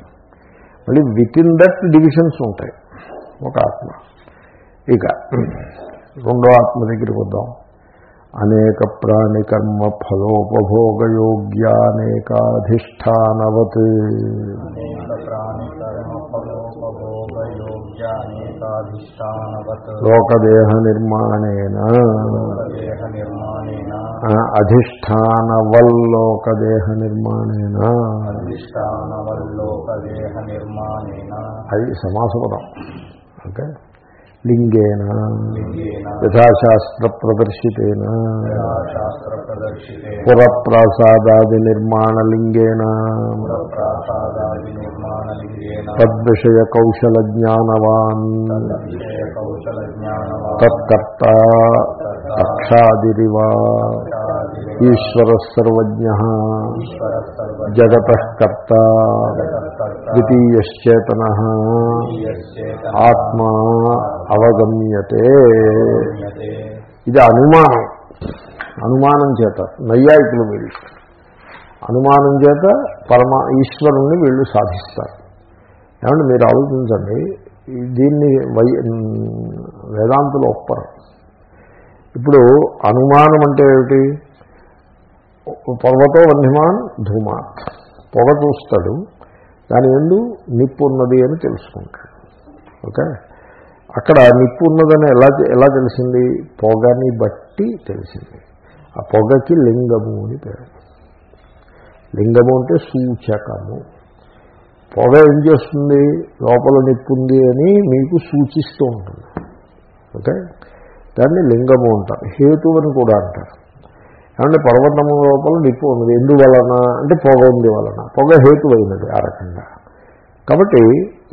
A: మళ్ళీ విత్ ఇన్ దట్ డివిజన్స్ ఉంటాయి. ఒక ఆత్మ. ఇక రెండో ఆత్మ దగ్గరికి వద్దాం. అనేక ప్రాణి కర్మ ఫలోపభోగయోగ్యానేకాధిష్టానవత్ లోకదేహ నిర్మాణేన. అధిష్టానవల్లోకదేహ నిర్మాణేన. అది సమాసపదం. ఓకే? లింగేన. యథాశాస్త్ర ప్రదర్శితేన
B: శాస్త్ర ప్రదర్శితే
A: పురప్రాసాదాది నిర్మాణ లింగేన
B: ప్రాసాదాది నిర్మాణ లింగేన
A: తద్విషయ కౌశల జ్ఞానవాన్
B: విషయ కౌశల జ్ఞానవాది
A: తత్కర్త అక్షాదిరివా. ఈశ్వర సర్వజ్ఞ జగత కర్త ద్వితీయశ్చేతన. ఆత్మా అవగమ్యతే. ఇది అనుమానం. అనుమానం చేత నైయాయికులు వీళ్ళు. అనుమానం చేత పరమ ఈశ్వరుణ్ణి వీళ్ళు సాధిస్తారు. ఏమంటే మీరు ఆలోచించండి దీన్ని వై వేదాంతులు ఒప్పరు. ఇప్పుడు అనుమానం అంటే ఏమిటి? పర్వతో వన్యమాన్ ధూమాత్. పొగ చూస్తాడు. దాని ఎందు నిప్పు ఉన్నది అని తెలుసుకుంటాడు. ఓకే? అక్కడ నిప్పు ఉన్నదని ఎలా ఎలా తెలిసింది? పొగని బట్టి తెలిసింది. ఆ పొగకి లింగము అని పేరు. లింగము అంటే సూచకము. పొగ ఏం చేస్తుంది? లోపల నిప్పు ఉంది అని మీకు సూచిస్తూ ఉంటుంది. ఓకే? దాన్ని లింగము అంటారు. హేతు అని కూడా అంటారు. ఏమంటే పర్వతము లోపల నిప్పు ఉన్నది. ఎందువలన? అంటే పొగ ఉంది వలన. పొగ హేతువైనది ఆ రకంగా. కాబట్టి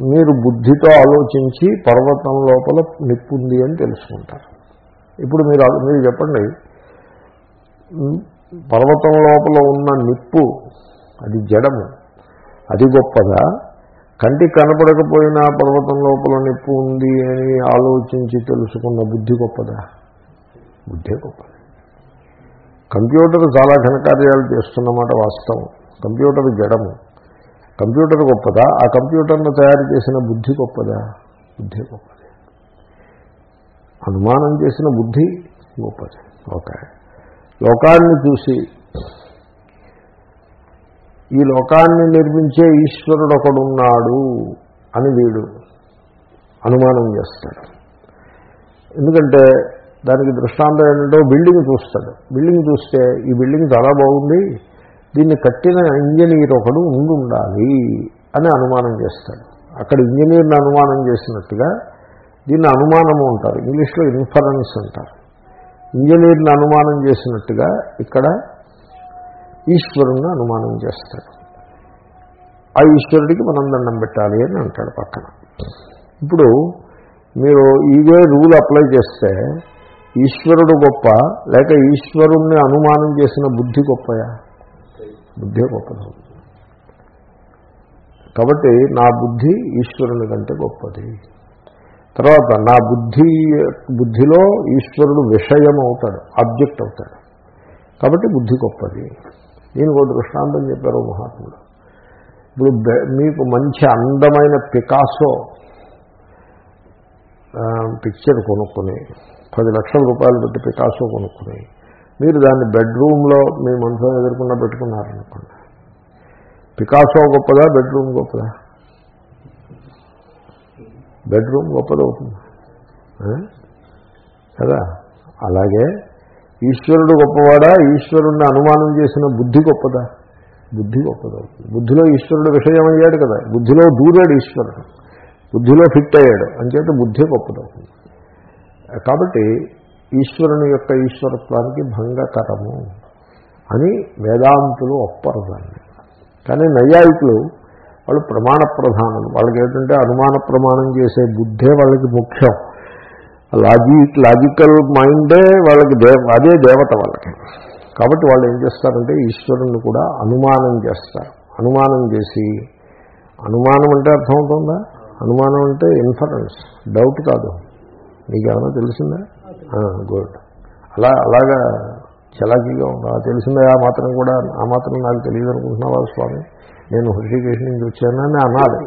A: మీరు బుద్ధితో ఆలోచించి పర్వతం లోపల నిప్పుంది అని తెలుసుకుంటారు. ఇప్పుడు మీరు మీరు చెప్పండి. పర్వతం లోపల ఉన్న నిప్పు అది జడము. అది గొప్పదా? కంటికి కనపడకపోయినా పర్వతం లోపల నిప్పు ఉంది అని ఆలోచించి తెలుసుకున్న బుద్ధి గొప్పదా? బుద్ధే గొప్పది. కంప్యూటర్ చాలా ఘనకార్యాలు చేస్తున్నమాట వాస్తవం. కంప్యూటర్ జడము. కంప్యూటర్ గొప్పదా? ఆ కంప్యూటర్ను తయారు చేసిన బుద్ధి గొప్పదా? బుద్ధి గొప్పది. అనుమానం చేసిన బుద్ధి గొప్పది. ఓకే. లోకాన్ని చూసి ఈ లోకాన్ని నిర్మించే ఈశ్వరుడు ఒకడున్నాడు అని వీడు అనుమానం చేస్తాడు. ఎందుకంటే దానికి దృష్టాంతం ఏంటంటే బిల్డింగ్ చూస్తాడు. బిల్డింగ్ చూస్తే ఈ బిల్డింగ్ చాలా బాగుంది. దీన్ని కట్టిన ఇంజనీర్ ఒకడు ఉండి ఉండాలి అని అనుమానం చేస్తాడు. అక్కడ ఇంజనీర్ని అనుమానం చేసినట్టుగా దీన్ని అనుమానము అంటారు. ఇంగ్లీష్లో ఇన్ఫరెన్స్ అంటారు. ఇంజనీర్ని అనుమానం చేసినట్టుగా ఇక్కడ ఈశ్వరుణ్ణి అనుమానం చేస్తాడు. ఆ ఈశ్వరుడికి మనం దండం పెట్టాలి అని అంటాడు పక్కన. ఇప్పుడు మీరు ఇదే రూల్ అప్లై చేస్తే ఈశ్వరుడు గొప్ప లేక ఈశ్వరుణ్ణి అనుమానం చేసిన బుద్ధి గొప్పయా? బుద్ధే గొప్పది కాబట్టి నా బుద్ధి ఈశ్వరుని కంటే గొప్పది. తర్వాత నా బుద్ధి బుద్ధిలో ఈశ్వరుడు విషయం అవుతాడు ఆబ్జెక్ట్ అవుతాడు. కాబట్టి బుద్ధి గొప్పది. దీనికి ఒక దృష్టాంతం చెప్పారు మహాత్ముడు. ఇప్పుడు మీకు మంచి అందమైన పికాసో పిక్చర్ కొనుక్కుని పది లక్షల రూపాయలు పెట్టి పికాసో కొనుక్కుని మీరు దాన్ని బెడ్రూమ్లో మీ మనసులో ఎదుర్కొన్నా పెట్టుకున్నారనుకోండి. పికాసో గొప్పదా బెడ్రూమ్ గొప్పదా? బెడ్రూమ్ గొప్పదవుతుంది కదా? అలాగే ఈశ్వరుడు గొప్పవాడా? ఈశ్వరుణ్ణి అనుమానం చేసిన బుద్ధి గొప్పదా? బుద్ధి గొప్పదవుతుంది బుద్ధిలో ఈశ్వరుడు విషయం అయ్యాడు కదా. బుద్ధిలో దూరాడు ఈశ్వరుడు. బుద్ధిలో ఫిట్ అయ్యాడు. అంచేత బుద్ధి గొప్పదవుతుంది కాబట్టి ఈశ్వరుని యొక్క ఈశ్వరత్వానికి భంగకరము అని వేదాంతులు ఒప్పరు దాన్ని. కానీ నైయాయికులు వాళ్ళు ప్రమాణ ప్రధానులు. వాళ్ళకి ఏంటంటే అనుమాన ప్రమాణం చేసే బుద్ధే వాళ్ళకి ముఖ్యం. లాజిక్ లాజికల్ మైండే వాళ్ళకి దేవ అదే దేవత వాళ్ళకి. కాబట్టి వాళ్ళు ఏం చేస్తారంటే ఈశ్వరుణ్ణి కూడా అనుమానం చేస్తారు. అనుమానం చేసి అనుమానం అంటే అర్థమవుతుందా అనుమానం అంటే ఇన్ఫరెన్స్ డౌట్ కాదు. మీకు ఏమైనా తెలిసిందా గుడ్. అలా అలాగా చలాకీగా ఉందా తెలిసిందా? ఆ మాత్రం కూడా ఆ మాత్రం నాకు తెలియదు అనుకుంటున్నావా స్వామి? నేను హృషికేశ్ నుంచి వచ్చానని అనాలి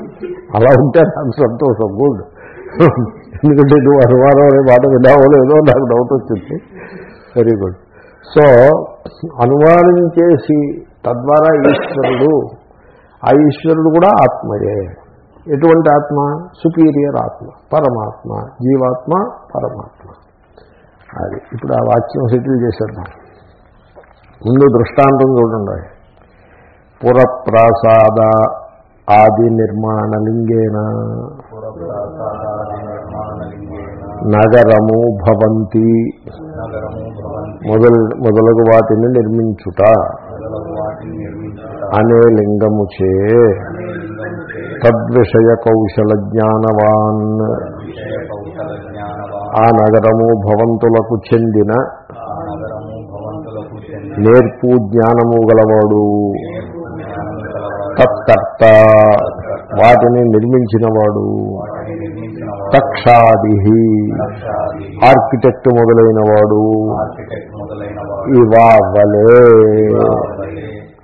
A: అలా ఉంటే నాకు సంతోషం. గుడ్. ఎందుకంటే నువ్వు అనుమానం అనే మాట విన్నావో లేదో నాకు డౌట్ వచ్చింది. వెరీ గుడ్ సో అనుమానం చేసి తద్వారా ఈశ్వరుడు ఆ ఈశ్వరుడు కూడా ఆత్మయే. ఎటువంటి ఆత్మ? సుపీరియర్ ఆత్మ పరమాత్మ జీవాత్మ పరమాత్మ. అది ఇప్పుడు ఆ వాక్యం సెటిల్ చేసేద్దాం. ముందు దృష్టాంతం చూడండి. పురప్రాసాద ఆది నిర్మాణలింగేన నగరము భవంతి. మొదలు మొదలగు వాటిని నిర్మించుట. అనే లింగముచే. తద్విషయ కౌశల జ్ఞానవాన్ ఆ నగరము భవంతులకు చెందిన నేర్పు జ్ఞానము గలవాడు. తత్కర్త వాటిని నిర్మించినవాడు.
B: వాటిని
A: తక్షాది ఆర్కిటెక్ట్
B: మొదలైనవాడు.
A: ఇవావలే.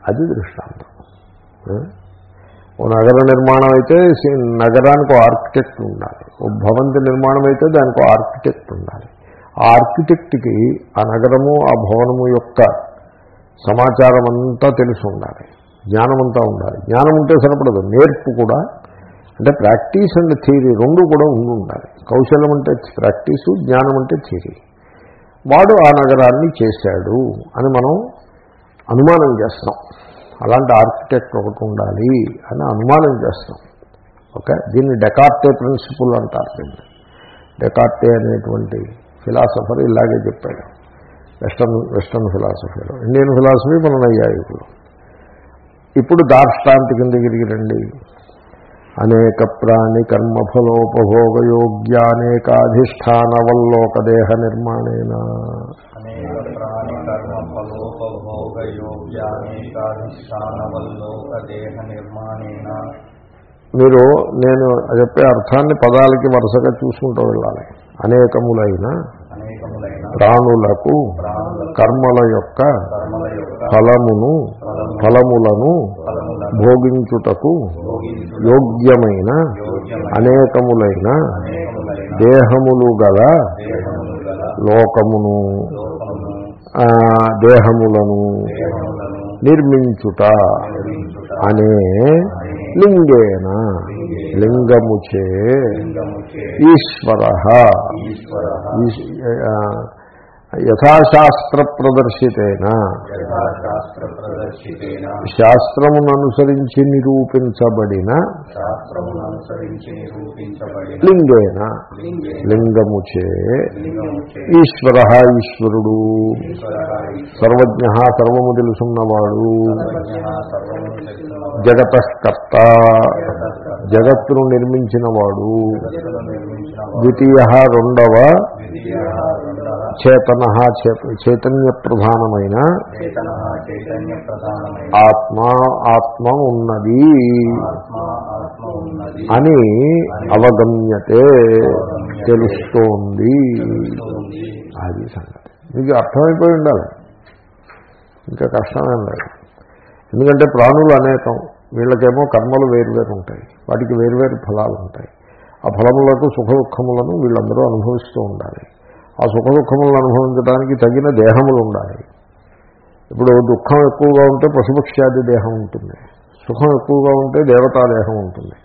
A: అది దృష్టాంతం. ఓ నగర నిర్మాణం అయితే నగరానికి ఆర్కిటెక్ట్ ఉండాలి. ఓ భవంతి నిర్మాణం అయితే దానికి ఆర్కిటెక్ట్ ఉండాలి. ఆ ఆర్కిటెక్ట్కి ఆ నగరము ఆ భవనము యొక్క సమాచారం అంతా తెలిసి ఉండాలి. జ్ఞానం అంతా ఉండాలి. జ్ఞానం ఉంటే సరిపడదు. నేర్పు కూడా అంటే ప్రాక్టీస్ అండ్ థియరీ రెండు కూడా ఉండి ఉండాలి కౌశలం అంటే ప్రాక్టీసు జ్ఞానం అంటే థియరీ. వాడు ఆ నగరాన్ని చేశాడు అని మనం అనుమానం చేస్తాం అలాంటి ఆర్కిటెక్ట్ ఒకటి ఉండాలి అని అనుమానం చేస్తాం. ఓకే? దీన్ని డెకార్టే ప్రిన్సిపుల్ అంటారు దీన్ని. డెకార్టే అనేటువంటి ఫిలాసఫర్ ఇలాగే చెప్పాడు. వెస్టర్న్ వెస్టర్న్ ఫిలాసఫీలో ఇండియన్ ఫిలాసఫీ మన నైయాయికులు ఇప్పుడు. దార్ష్టాంతికం దగ్గరికి రండి. అనేక ప్రాణి కర్మఫలోపభోగయోగ్యానేకాధిష్టానవల్లోకదేహ నిర్మాణేన
B: అనేక ప్రాణి కర్మ ఫలోపభోగ విద్యానేకాధిష్టానవల్లోకదేహ నిర్మాణేన
A: మీరు నేను చెప్పే అర్థాన్ని పదాలకి వరుసగా చూసుకుంటూ వెళ్ళాలి. అనేకములైన ప్రాణులకు
B: ప్రాణుల
A: కర్మల యొక్క ఫలమును
B: ఫలము
A: ఫలములను భోగించుటకు
B: భోగించు
A: యోగ్యమైన అనేకములైన దేహములు గల లోకమును దేహములను నిర్మించుట అనే లింగేన లింగముచే ఈశ్వర. యథాశాస్త్ర ప్రదర్శితేన శాస్త్రమును అనుసరించి నిరూపించబడిన లింగేన?
B: లింగే
A: లింగముచే ఈశ్వర ఈశ్వరుడు.
B: ఈశ్వర
A: సర్వజ్ఞ సర్వము తెలుసున్నవాడు. జగతకర్త జగత్తును నిర్మించినవాడు. ద్వితీయ రెండవ చేతన చైతన్య ప్రధానమైన
B: చేతన చైతన్య ప్రధానమైన
A: ఆత్మ ఆత్మ ఉన్నది అని అవగమ్యతే తెలుస్తోంది. అది సంగతి. మీకు అర్థమైపోయి ఉండాలి. ఇంకా కష్టమేం లేదు. ఎందుకంటే ప్రాణులు అనేకం. వీళ్ళకేమో కర్మలు వేరువేరు ఉంటాయి. వాటికి వేరువేరు ఫలాలు ఉంటాయి. ఆ ఫలములకు సుఖ దుఃఖములను వీళ్ళందరూ అనుభవిస్తూ ఉండాలి. ఆ సుఖ దుఃఖములను అనుభవించడానికి తగిన దేహములు ఉండాలి ఇప్పుడు దుఃఖం ఎక్కువగా ఉంటే పశుపక్ష్యాది దేహం ఉంటుంది. సుఖం ఎక్కువగా ఉంటే దేవతా దేహం ఉంటుంది.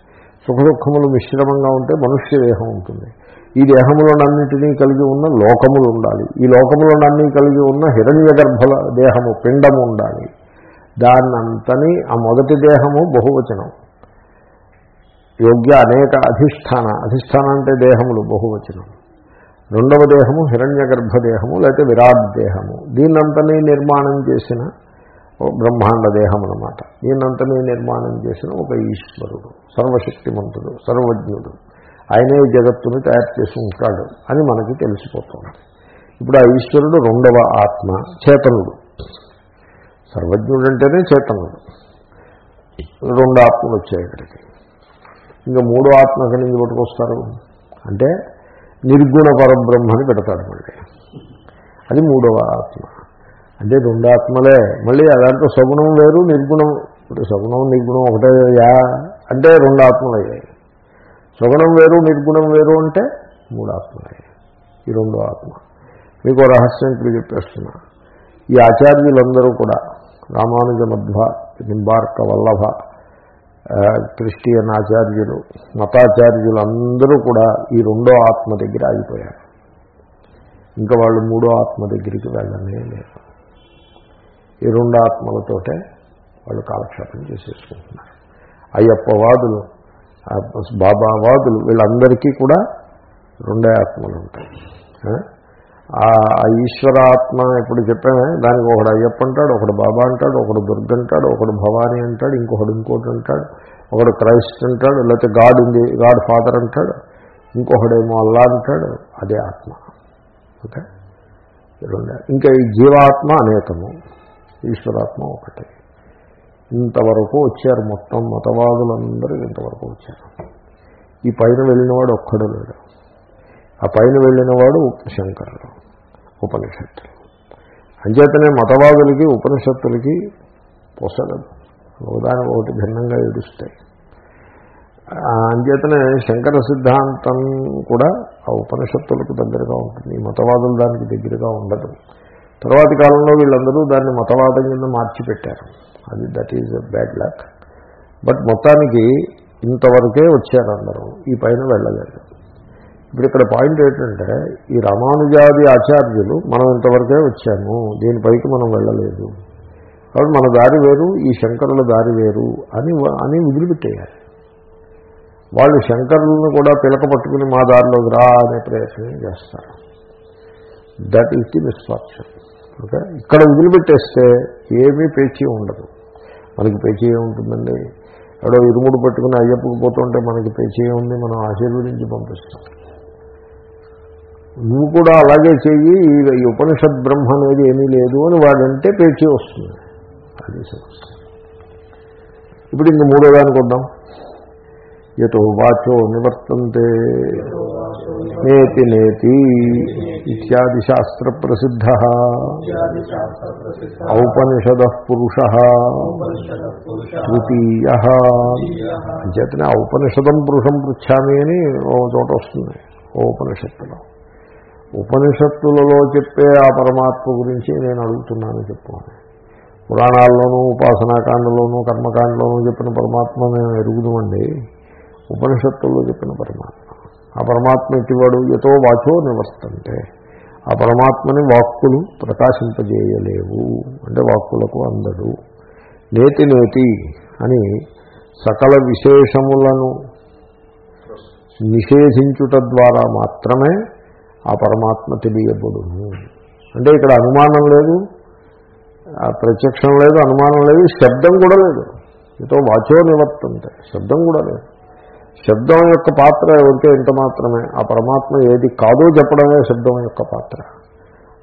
A: సుఖ దుఃఖములు మిశ్రమంగా ఉంటే మనుష్య దేహం ఉంటుంది. ఈ దేహములనన్నింటినీ కలిగి ఉన్న లోకములు ఉండాలి ఈ లోకములనన్నీ కలిగి ఉన్న హిరణ్య గర్భల దేహము పిండము ఉండాలి దాన్నంతని ఆ మొదటి దేహము బహువచనం. యోగ్య అనేక అధిష్టాన అధిష్టానం అంటే దేహములు బహువచనం. రెండవ దేహము హిరణ్య గర్భదేహము లేకపోతే విరాట్ దేహము. దీన్నంతని నిర్మాణం చేసిన బ్రహ్మాండ దేహం అన్నమాట. దీన్నంతని నిర్మాణం చేసిన ఒక ఈశ్వరుడు సర్వశక్తిమంతుడు సర్వజ్ఞుడు. ఆయనే జగత్తుని తయారు చేసి ఉంటాడు అని మనకి తెలిసిపోతుంది. ఇప్పుడు ఆ ఈశ్వరుడు రెండవ ఆత్మ చేతనుడు. సర్వజ్ఞుడు అంటేనే చేతనుడు. రెండు ఆత్మలు వచ్చాయి ఇక్కడికి. ఇంకా మూడో ఆత్మ ఎక్కడి నుంచి పట్టుకొస్తారు? అంటే నిర్గుణ పరబ్రహ్మని పెడతాడు మళ్ళీ. అది మూడవ ఆత్మ. అంటే రెండు ఆత్మలే. మళ్ళీ దాంట్లో సగుణం వేరు నిర్గుణం ఇప్పుడు సగుణం నిర్గుణం ఒకటే యా అంటే రెండు ఆత్మలు. అయ్యాయి సగుణం వేరు నిర్గుణం వేరు అంటే మూడు ఆత్మలయ్యాయి ఈ రెండో ఆత్మ. మీకు రహస్యం ఇప్పుడు చెప్పేస్తున్నా ఈ ఆచార్యులందరూ కూడా రామానుజ మధ్వ నింబార్క వల్లభ క్రిస్టియన్ ఆచార్యులు మతాచార్యులు అందరూ కూడా ఈ రెండో ఆత్మ దగ్గర ఆగిపోయారు. ఇంకా వాళ్ళు మూడో ఆత్మ దగ్గరికి వెళ్ళనే లేదు. ఈ రెండు ఆత్మలతోటే వాళ్ళు కాలక్షేపం చేసేసుకుంటున్నారు. అయ్యప్పవాదులు బాబావాదులు వీళ్ళందరికీ కూడా రెండే ఆత్మలు ఉంటాయి. ఆ? ఈశ్వరాత్మ ఇప్పుడు చెప్పామే? దానికి ఒకడు అయ్యప్ప అంటాడు ఒకడు బాబా అంటాడు ఒకడు దుర్గ అంటాడు ఒకడు భవానీ అంటాడు ఇంకొకడు ఇంకోటి అంటాడు ఒకడు క్రైస్ట్ అంటాడు లేకపోతే గాడ్ ఉంది గాడ్ ఫాదర్ అంటాడు ఇంకొకడేమో అల్లా అంటాడు అదే ఆత్మ. ఓకే? ఇంకా ఈ జీవాత్మ అనేకము ఈశ్వరాత్మ ఒకటే. ఇంతవరకు వచ్చారు మొత్తం మతవాదులందరూ ఇంతవరకు వచ్చారు. ఈ పైన వెళ్ళినవాడు ఒక్కడు లేడు. ఆ పైన వెళ్ళినవాడు శంకరుడు ఉపనిషత్తులు అంచేతనే మతవాదులకి ఉపనిషత్తులకి పొసగదు ఒకదాని ఒకటి భిన్నంగా ఏడుస్తాయి. అంచేతనే శంకర సిద్ధాంతం కూడా ఆ ఉపనిషత్తులకు దగ్గరగా ఉంటుంది. ఈ మతవాదులు దానికి దగ్గరగా ఉండదు. తర్వాతి కాలంలో వీళ్ళందరూ దాన్ని మతవాదం కింద మార్చిపెట్టారు. అది that is bad luck but మొత్తానికి ఇంతవరకే వచ్చారు అందరూ. ఈ పైన వెళ్ళలేదు. ఇప్పుడు ఇక్కడ పాయింట్ ఏంటంటే ఈ రామానుజాది ఆచార్యులు మనం ఇంతవరకే వచ్చాము దీనిపైకి మనం వెళ్ళలేదు. కాబట్టి మన దారి వేరు ఈ శంకరుల దారి వేరు అని అని వదిలిపెట్టేయాలి. వాళ్ళు శంకరులను కూడా పిలక పట్టుకుని మా దారిలోకి రా అనే ప్రయత్నం చేస్తారు. That is the misfortune okay? ఇక్కడ వదిలిపెట్టేస్తే ఏమీ పేచీ ఉండదు. మనకి పేచీ ఏముంటుందండి? ఎవడో ఇరుముడు పట్టుకుని అయ్యప్పకు పోతుంటే మనకి పేచీ ఉంది మనం ఆశీర్వదించి పంపిస్తాం. నువ్వు కూడా అలాగే చెయ్యి ఈ- ఉపనిషద్ బ్రహ్మ అనేది ఏమీ లేదు అని వాడంటే పేచీ వస్తుంది. అది సమస్య. ఇప్పుడు ఇంక మూడో దానికి వద్దాం. ఎతో వాచో నివర్తంతే. నేతి నేతి ఇత్యాది శాస్త్ర ప్రసిద్ధ. ఔపనిషద పురుష. తృతీయ. అంచేతనే ఔపనిషదం పురుషం పృచ్చామి అని ఓ చోట వస్తుంది. ఓ ఉపనిషత్తులో. ఉపనిషత్తులలో చెప్పే ఆ పరమాత్మ గురించి నేను అడుగుతున్నాను చెప్పాను పురాణాల్లోనూ ఉపాసనాకాండలోనూ కర్మకాండలోనూ చెప్పిన పరమాత్మ మేము ఎరుగుదామండి. ఉపనిషత్తుల్లో చెప్పిన పరమాత్మ. ఆ పరమాత్మ ఇటివాడు ఎతో వాచో నివర్తంటే ఆ పరమాత్మని వాక్కులు ప్రకాశింపజేయలేవు. అంటే వాక్కులకు అందడు. నేతి నేతి అని సకల విశేషములను నిషేధించుట ద్వారా మాత్రమే ఆ పరమాత్మ తెలియబడును అంటే ఇక్కడ అనుమానం లేదు ఆ ప్రత్యక్షం లేదు అనుమానం లేదు శబ్దం కూడా లేదు. ఎంతో వాచో నివర్తంతే శబ్దం కూడా లేదు. శబ్దం యొక్క పాత్ర ఎవరికే ఇంత మాత్రమే. ఆ పరమాత్మ ఏది కాదో చెప్పడమే శబ్దం యొక్క పాత్ర.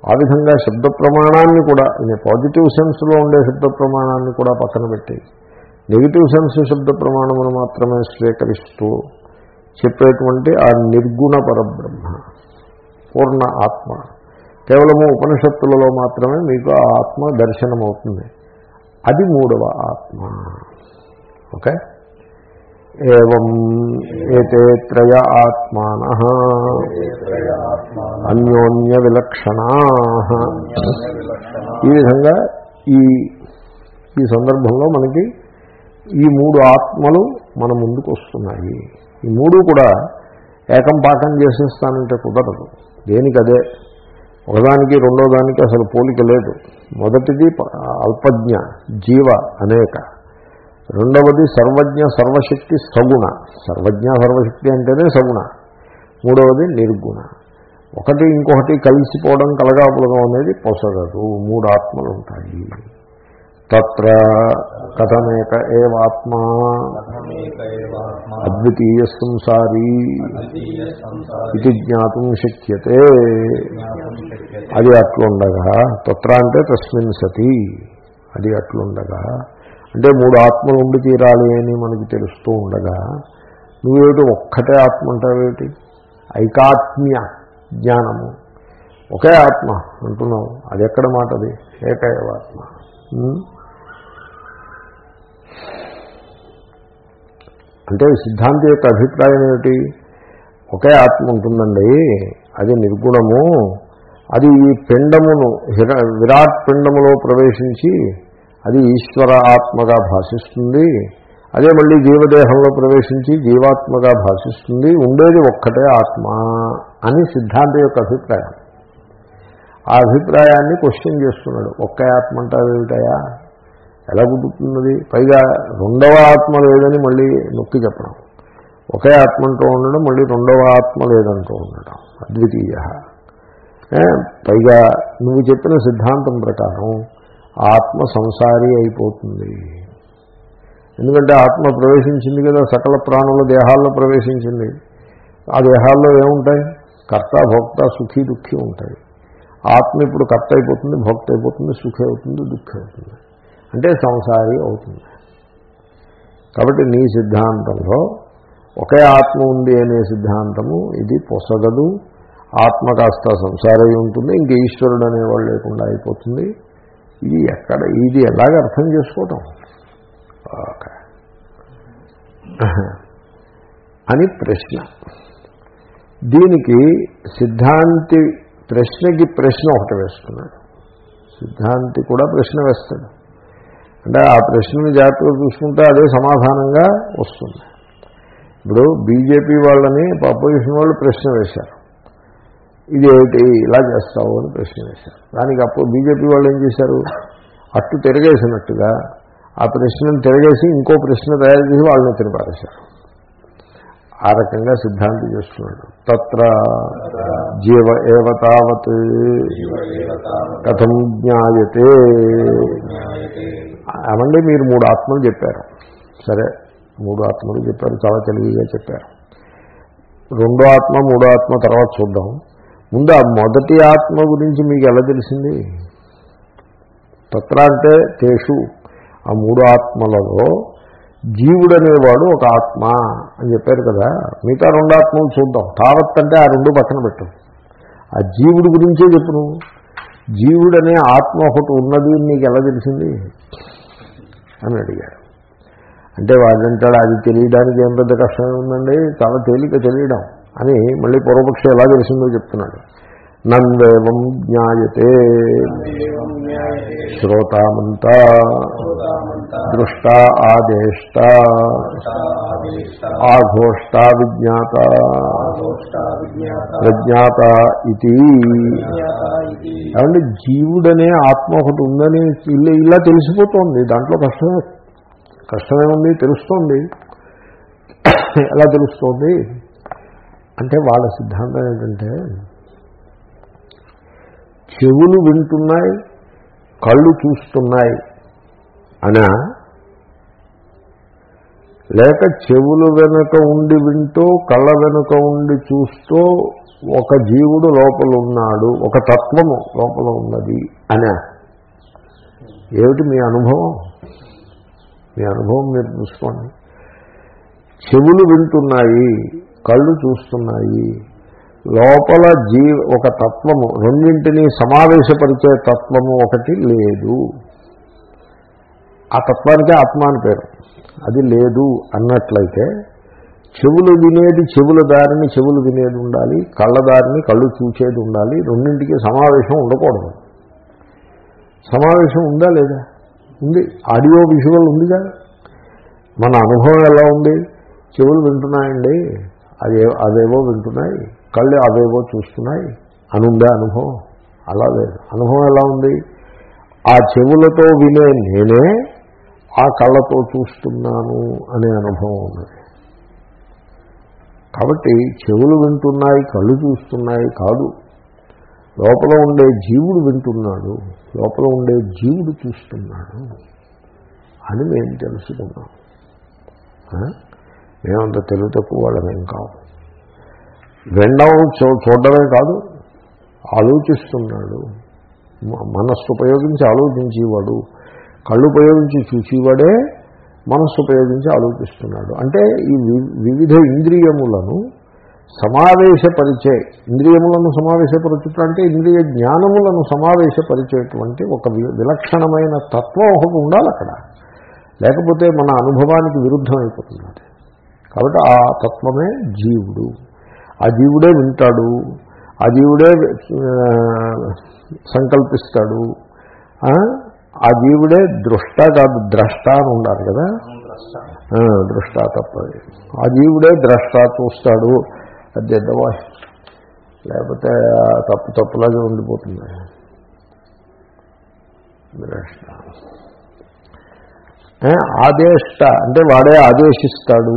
A: ఆ విధంగా శబ్ద ప్రమాణాన్ని కూడా పాజిటివ్ సెన్స్లో ఉండే శబ్ద ప్రమాణాన్ని కూడా పక్కన పెట్టి నెగిటివ్ సెన్స్ శబ్ద ప్రమాణమును మాత్రమే స్వీకరిస్తూ చెప్పేటువంటి ఆ నిర్గుణ పరబ్రహ్మ. పూర్ణ ఆత్మ. కేవలము ఉపనిషత్తులలో మాత్రమే మీకు ఆ ఆత్మ దర్శనమవుతుంది. అది మూడవ ఆత్మ. ఓకే? ఏం ఏతే త్రయ ఆత్మాన. అన్యోన్య విలక్షణా ఈ విధంగా ఈ ఈ సందర్భంలో మనకి ఈ మూడు ఆత్మలు మన ముందుకు వస్తున్నాయి ఈ మూడు కూడా ఏకం పాకం చేసేస్తానంటే కుదరదు. దేనికి అదే ఒకదానికి రెండో దానికి అసలు పోలిక లేదు. మొదటిది అల్పజ్ఞ జీవ అనేక. రెండవది సర్వజ్ఞ సర్వశక్తి సగుణ. సర్వజ్ఞ సర్వశక్తి అంటేనే సగుణ. మూడవది నిర్గుణ. ఒకటి ఇంకొకటి కలిసిపోవడం కలగాపులగం అనేది పొసగదు. మూడు ఆత్మలు ఉంటాయి తత్ర కథమేక ఏవాత్మా. అద్వితీయ సంసారీ ఇది జ్ఞాతం శక్యతే. అది అట్లుండగా. తత్ర అంటే తస్మిన్ సతి. అది అట్లుండగా. అంటే మూడు ఆత్మలు ఉండి తీరాలి అని మనకి తెలుస్తూ ఉండగా నువ్వేమిటి ఒక్కటే ఆత్మ అంటావేమిటి? ఐకాత్మ్య జ్ఞానము. ఒకే ఆత్మ అంటున్నావు. అది ఎక్కడ మాట అది ఏకైవాత్మ అంటే సిద్ధాంతి యొక్క అభిప్రాయం ఏమిటి? ఒకే ఆత్మ ఉంటుందండి. అది నిర్గుణము. అది ఈ పిండమును విరాట్ పిండములో ప్రవేశించి అది ఈశ్వర ఆత్మగా భాషిస్తుంది. అదే మళ్ళీ జీవదేహంలో ప్రవేశించి జీవాత్మగా భాషిస్తుంది. ఉండేది ఒక్కటే ఆత్మ అని సిద్ధాంతి యొక్క అభిప్రాయం. ఆ అభిప్రాయాన్ని క్వశ్చన్ చేస్తున్నాడు. ఒక్క ఆత్మ అంటావేమిటయా ఎలా కుదురుతున్నది పైగా రెండవ ఆత్మ లేదని మళ్ళీ నొక్కి చెప్పడం. ఒకే ఆత్మ అంటూ ఉండడం మళ్ళీ రెండవ ఆత్మ లేదంటూ ఉండడం. అద్వితీయ. పైగా నువ్వు చెప్పిన సిద్ధాంతం ప్రకారం ఆత్మ సంసారి అయిపోతుంది. ఎందుకంటే ఆత్మ ప్రవేశించింది కదా సకల ప్రాణుల దేహాల్లో ప్రవేశించింది. ఆ దేహాల్లో ఏముంటాయి? కర్త భోక్త సుఖీ దుఃఖి ఉంటాయి. ఆత్మ ఇప్పుడు కర్త అయిపోతుంది భోక్త అయిపోతుంది సుఖీ అవుతుంది దుఃఖి అవుతుంది. అంటే సంసారి అవుతుంది. కాబట్టి నీ సిద్ధాంతంలో ఒకే ఆత్మ ఉంది అనే సిద్ధాంతము ఇది పొసగదు. ఆత్మ కాస్త సంసారై ఉంటుంది ఇంక ఈశ్వరుడు అనేవాడు లేకుండా అయిపోతుంది. ఇది ఎక్కడ ఇది ఎలాగ అర్థం చేసుకోవటం? అని ప్రశ్న. దీనికి సిద్ధాంతి ప్రశ్నకి ప్రశ్న ఒకటి వేస్తున్నాడు. సిద్ధాంతి కూడా ప్రశ్న వేస్తాడు. అంటే ఆ ప్రశ్నని జాగ్రత్తగా చూసుకుంటే అదే సమాధానంగా వస్తుంది. ఇప్పుడు బీజేపీ వాళ్ళని అపోజిషన్ వాళ్ళు ప్రశ్న వేశారు. ఇది ఏమిటి ఇలా చేస్తావు అని ప్రశ్న వేశారు. దానికి అప్పుడు బీజేపీ వాళ్ళు ఏం చేశారు? అట్టు తిరగేసినట్టుగా ఆ ప్రశ్నను తిరగేసి ఇంకో ప్రశ్న తయారు చేసి వాళ్ళని తిరపారేశారు. ఆ రకంగా సిద్ధాంతి చేస్తున్నాడు. తత్ర జీవ ఏవ తావత్ కథం జ్ఞాయతే. అవండి మీరు మూడు ఆత్మలు చెప్పారు. సరే మూడు ఆత్మలు చెప్పారు చాలా తెలివిగా చెప్పారు. రెండో ఆత్మ మూడో ఆత్మ తర్వాత చూద్దాం. ముందు ఆ మొదటి ఆత్మ గురించి మీకు ఎలా తెలిసింది? తత్ర అంటే తేషు. ఆ మూడు ఆత్మలలో జీవుడనేవాడు ఒక ఆత్మ అని చెప్పారు కదా. మిగతా రెండు ఆత్మలు చూద్దాం. తావత్ అంటే ఆ రెండు పక్కన పెట్టు. ఆ జీవుడి గురించే చెప్పు జీవుడనే ఆత్మ ఒకటి ఉన్నది నీకు ఎలా తెలిసింది? అని అడిగాడు అంటే వాడంటాడు అది తెలియడానికి ఏం పెద్ద కష్టమే ఉందండి చాలా తేలిక తెలియడం అని మళ్ళీ పూర్వపక్షం ఎలా తెలిసిందో చెప్తున్నాడు. నందేవం జ్ఞాయతే. శ్రోతామంతా. దృష్ట ఆదేష్ట. ఆఘోష్ట విజ్ఞాత. ప్రజ్ఞాత ఇది ఏమంటే జీవుడనే ఆత్మ ఒకటి ఉందని ఇలా ఇలా తెలిసిపోతుంది. దాంట్లో కష్టమే. కష్టమేముంది? తెలుస్తోంది. ఎలా తెలుస్తోంది? అంటే వాళ్ళ సిద్ధాంతం ఏంటంటే చెవులు వింటున్నాయి కళ్ళు చూస్తున్నాయి అనా? లేక చెవులు వెనుక ఉండి వింటూ కళ్ళ వెనుక ఉండి చూస్తూ ఒక జీవుడు లోపల ఉన్నాడు ఒక తత్వము లోపల ఉన్నది అనా? ఏమిటి మీ అనుభవం? మీ అనుభవం మీరు చూసుకోండి. చెవులు వింటున్నాయి కళ్ళు చూస్తున్నాయి లోపల జీ ఒక తత్వము రెండింటినీ సమావేశపరిచే తత్వము ఒకటి లేదు. ఆ తత్వానికి ఆత్మ అని పేరు. అది లేదు అన్నట్లయితే చెవులు వినేది చెవుల దారిని చెవులు వినేది ఉండాలి కళ్ళ దారిని కళ్ళు చూచేది ఉండాలి రెండింటికి సమావేశం ఉండకూడదు. సమావేశం ఉందా లేదా? ఉంది. ఆడియో విజువల్ ఉందిగా? మన అనుభవం ఎలా ఉంది? చెవులు వింటున్నాయండి? అదే అదేవో వింటున్నాయి. కళ్ళు అవేవో చూస్తున్నాయి. అనుందే అనుభవం? అలా లేదు. అనుభవం ఎలా ఉంది? ఆ చెవులతో వినే నేనే ఆ కళ్ళతో చూస్తున్నాను అనే అనుభవం ఉన్నది కాబట్టి చెవులు వింటున్నాయి కళ్ళు చూస్తున్నాయి కాదు. లోపల ఉండే జీవుడు వింటున్నాడు లోపల ఉండే జీవుడు చూస్తున్నాడు అని మేము తెలుసుకున్నాం. మేమంత తెలుగు తక్కువ వాళ్ళమేం కావు వినడం చూ చూడడమే కాదు ఆలోచిస్తున్నాడు. మనస్సు ఉపయోగించి ఆలోచించేవాడు. కళ్ళు ఉపయోగించి చూసేవాడే మనస్సు ఉపయోగించి ఆలోచిస్తున్నాడు. అంటే ఈ వి- వివిధ ఇంద్రియములను సమావేశపరిచే ఇంద్రియములను సమావేశపరచుట అంటే ఇంద్రియ జ్ఞానములను సమావేశపరిచేటువంటి ఒక వి- విలక్షణమైన తత్వం ఒకటి ఉండాలి అక్కడ. లేకపోతే మన అనుభవానికి విరుద్ధం అయిపోతుంది కాబట్టి ఆ తత్వమే జీవుడు. ఆ జీవుడే వింటాడు ఆ జీవుడే సంకల్పిస్తాడు ఆ, జీవుడే దృష్ట కాదు ద్రష్ట అని ఉండాలి కదా? దృష్ట తప్పది. ఆ జీవుడే ద్రష్ట చూస్తాడు అది ఎద్దవా లేకపోతే తప్పు తప్పులాగే ఉండిపోతుంది. ద్రష్ట. ఆదేష్ట అంటే వాడే ఆదేశిస్తాడు.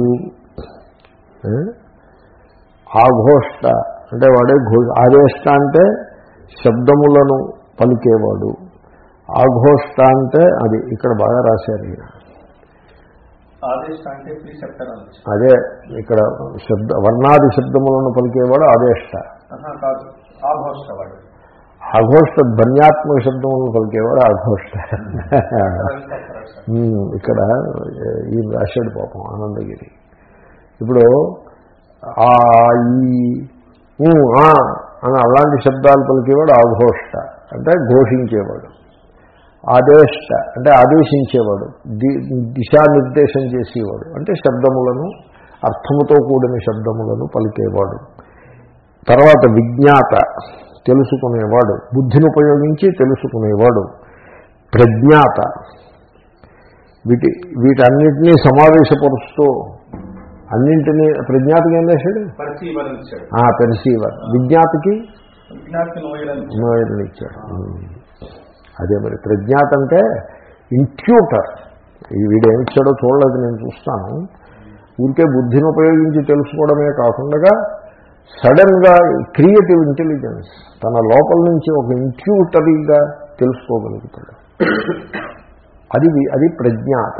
A: ఆఘోష్ట. అంటే వాడే ఘో ఆదేష్ట అంటే శబ్దములను పలికేవాడు. ఆఘోష్ట అంటే అది ఇక్కడ బాగా రాశారు ఈయన. అదే ఇక్కడ శబ్ద వర్ణాది శబ్దములను పలికేవాడు ఆదేష్ట. ఆఘోష్ట ధ్వన్యాత్మక శబ్దములను పలికేవాడు ఆఘోష్ట. ఇక్కడ ఈ రాశాడు పాపం ఆనందగిరి. ఇప్పుడు ఆ ఈ అని అలాంటి శబ్దాలు పలికేవాడు ఆఘోష్ట అంటే ఘోషించేవాడు. ఆదేష్ట అంటే ఆదేశించేవాడు ది దిశానిర్దేశం చేసేవాడు. అంటే శబ్దములను అర్థముతో కూడిన శబ్దములను పలికేవాడు. తర్వాత విజ్ఞాత తెలుసుకునేవాడు. బుద్ధిని ఉపయోగించి తెలుసుకునేవాడు. ప్రజ్ఞాత. వీటి వీటన్నిటినీ సమావేశపరుస్తూ అన్నింటినీ ప్రజ్ఞాతకి ఏం చేశాడు? పెన్సీవర్ విజ్ఞాతకి నోయర్ని ఇచ్చాడు. అదే మరి ప్రజ్ఞాత అంటే ఇంట్యూటర్. ఈ వీడు ఏమి ఇచ్చాడో చూడలేదు నేను చూస్తాను. ఊరికే బుద్ధిని ఉపయోగించి తెలుసుకోవడమే కాకుండా సడన్గా క్రియేటివ్ ఇంటెలిజెన్స్ తన లోపల నుంచి ఒక ఇంట్యూటరీగా తెలుసుకోగలుగుతాడు. అది అది ప్రజ్ఞాత.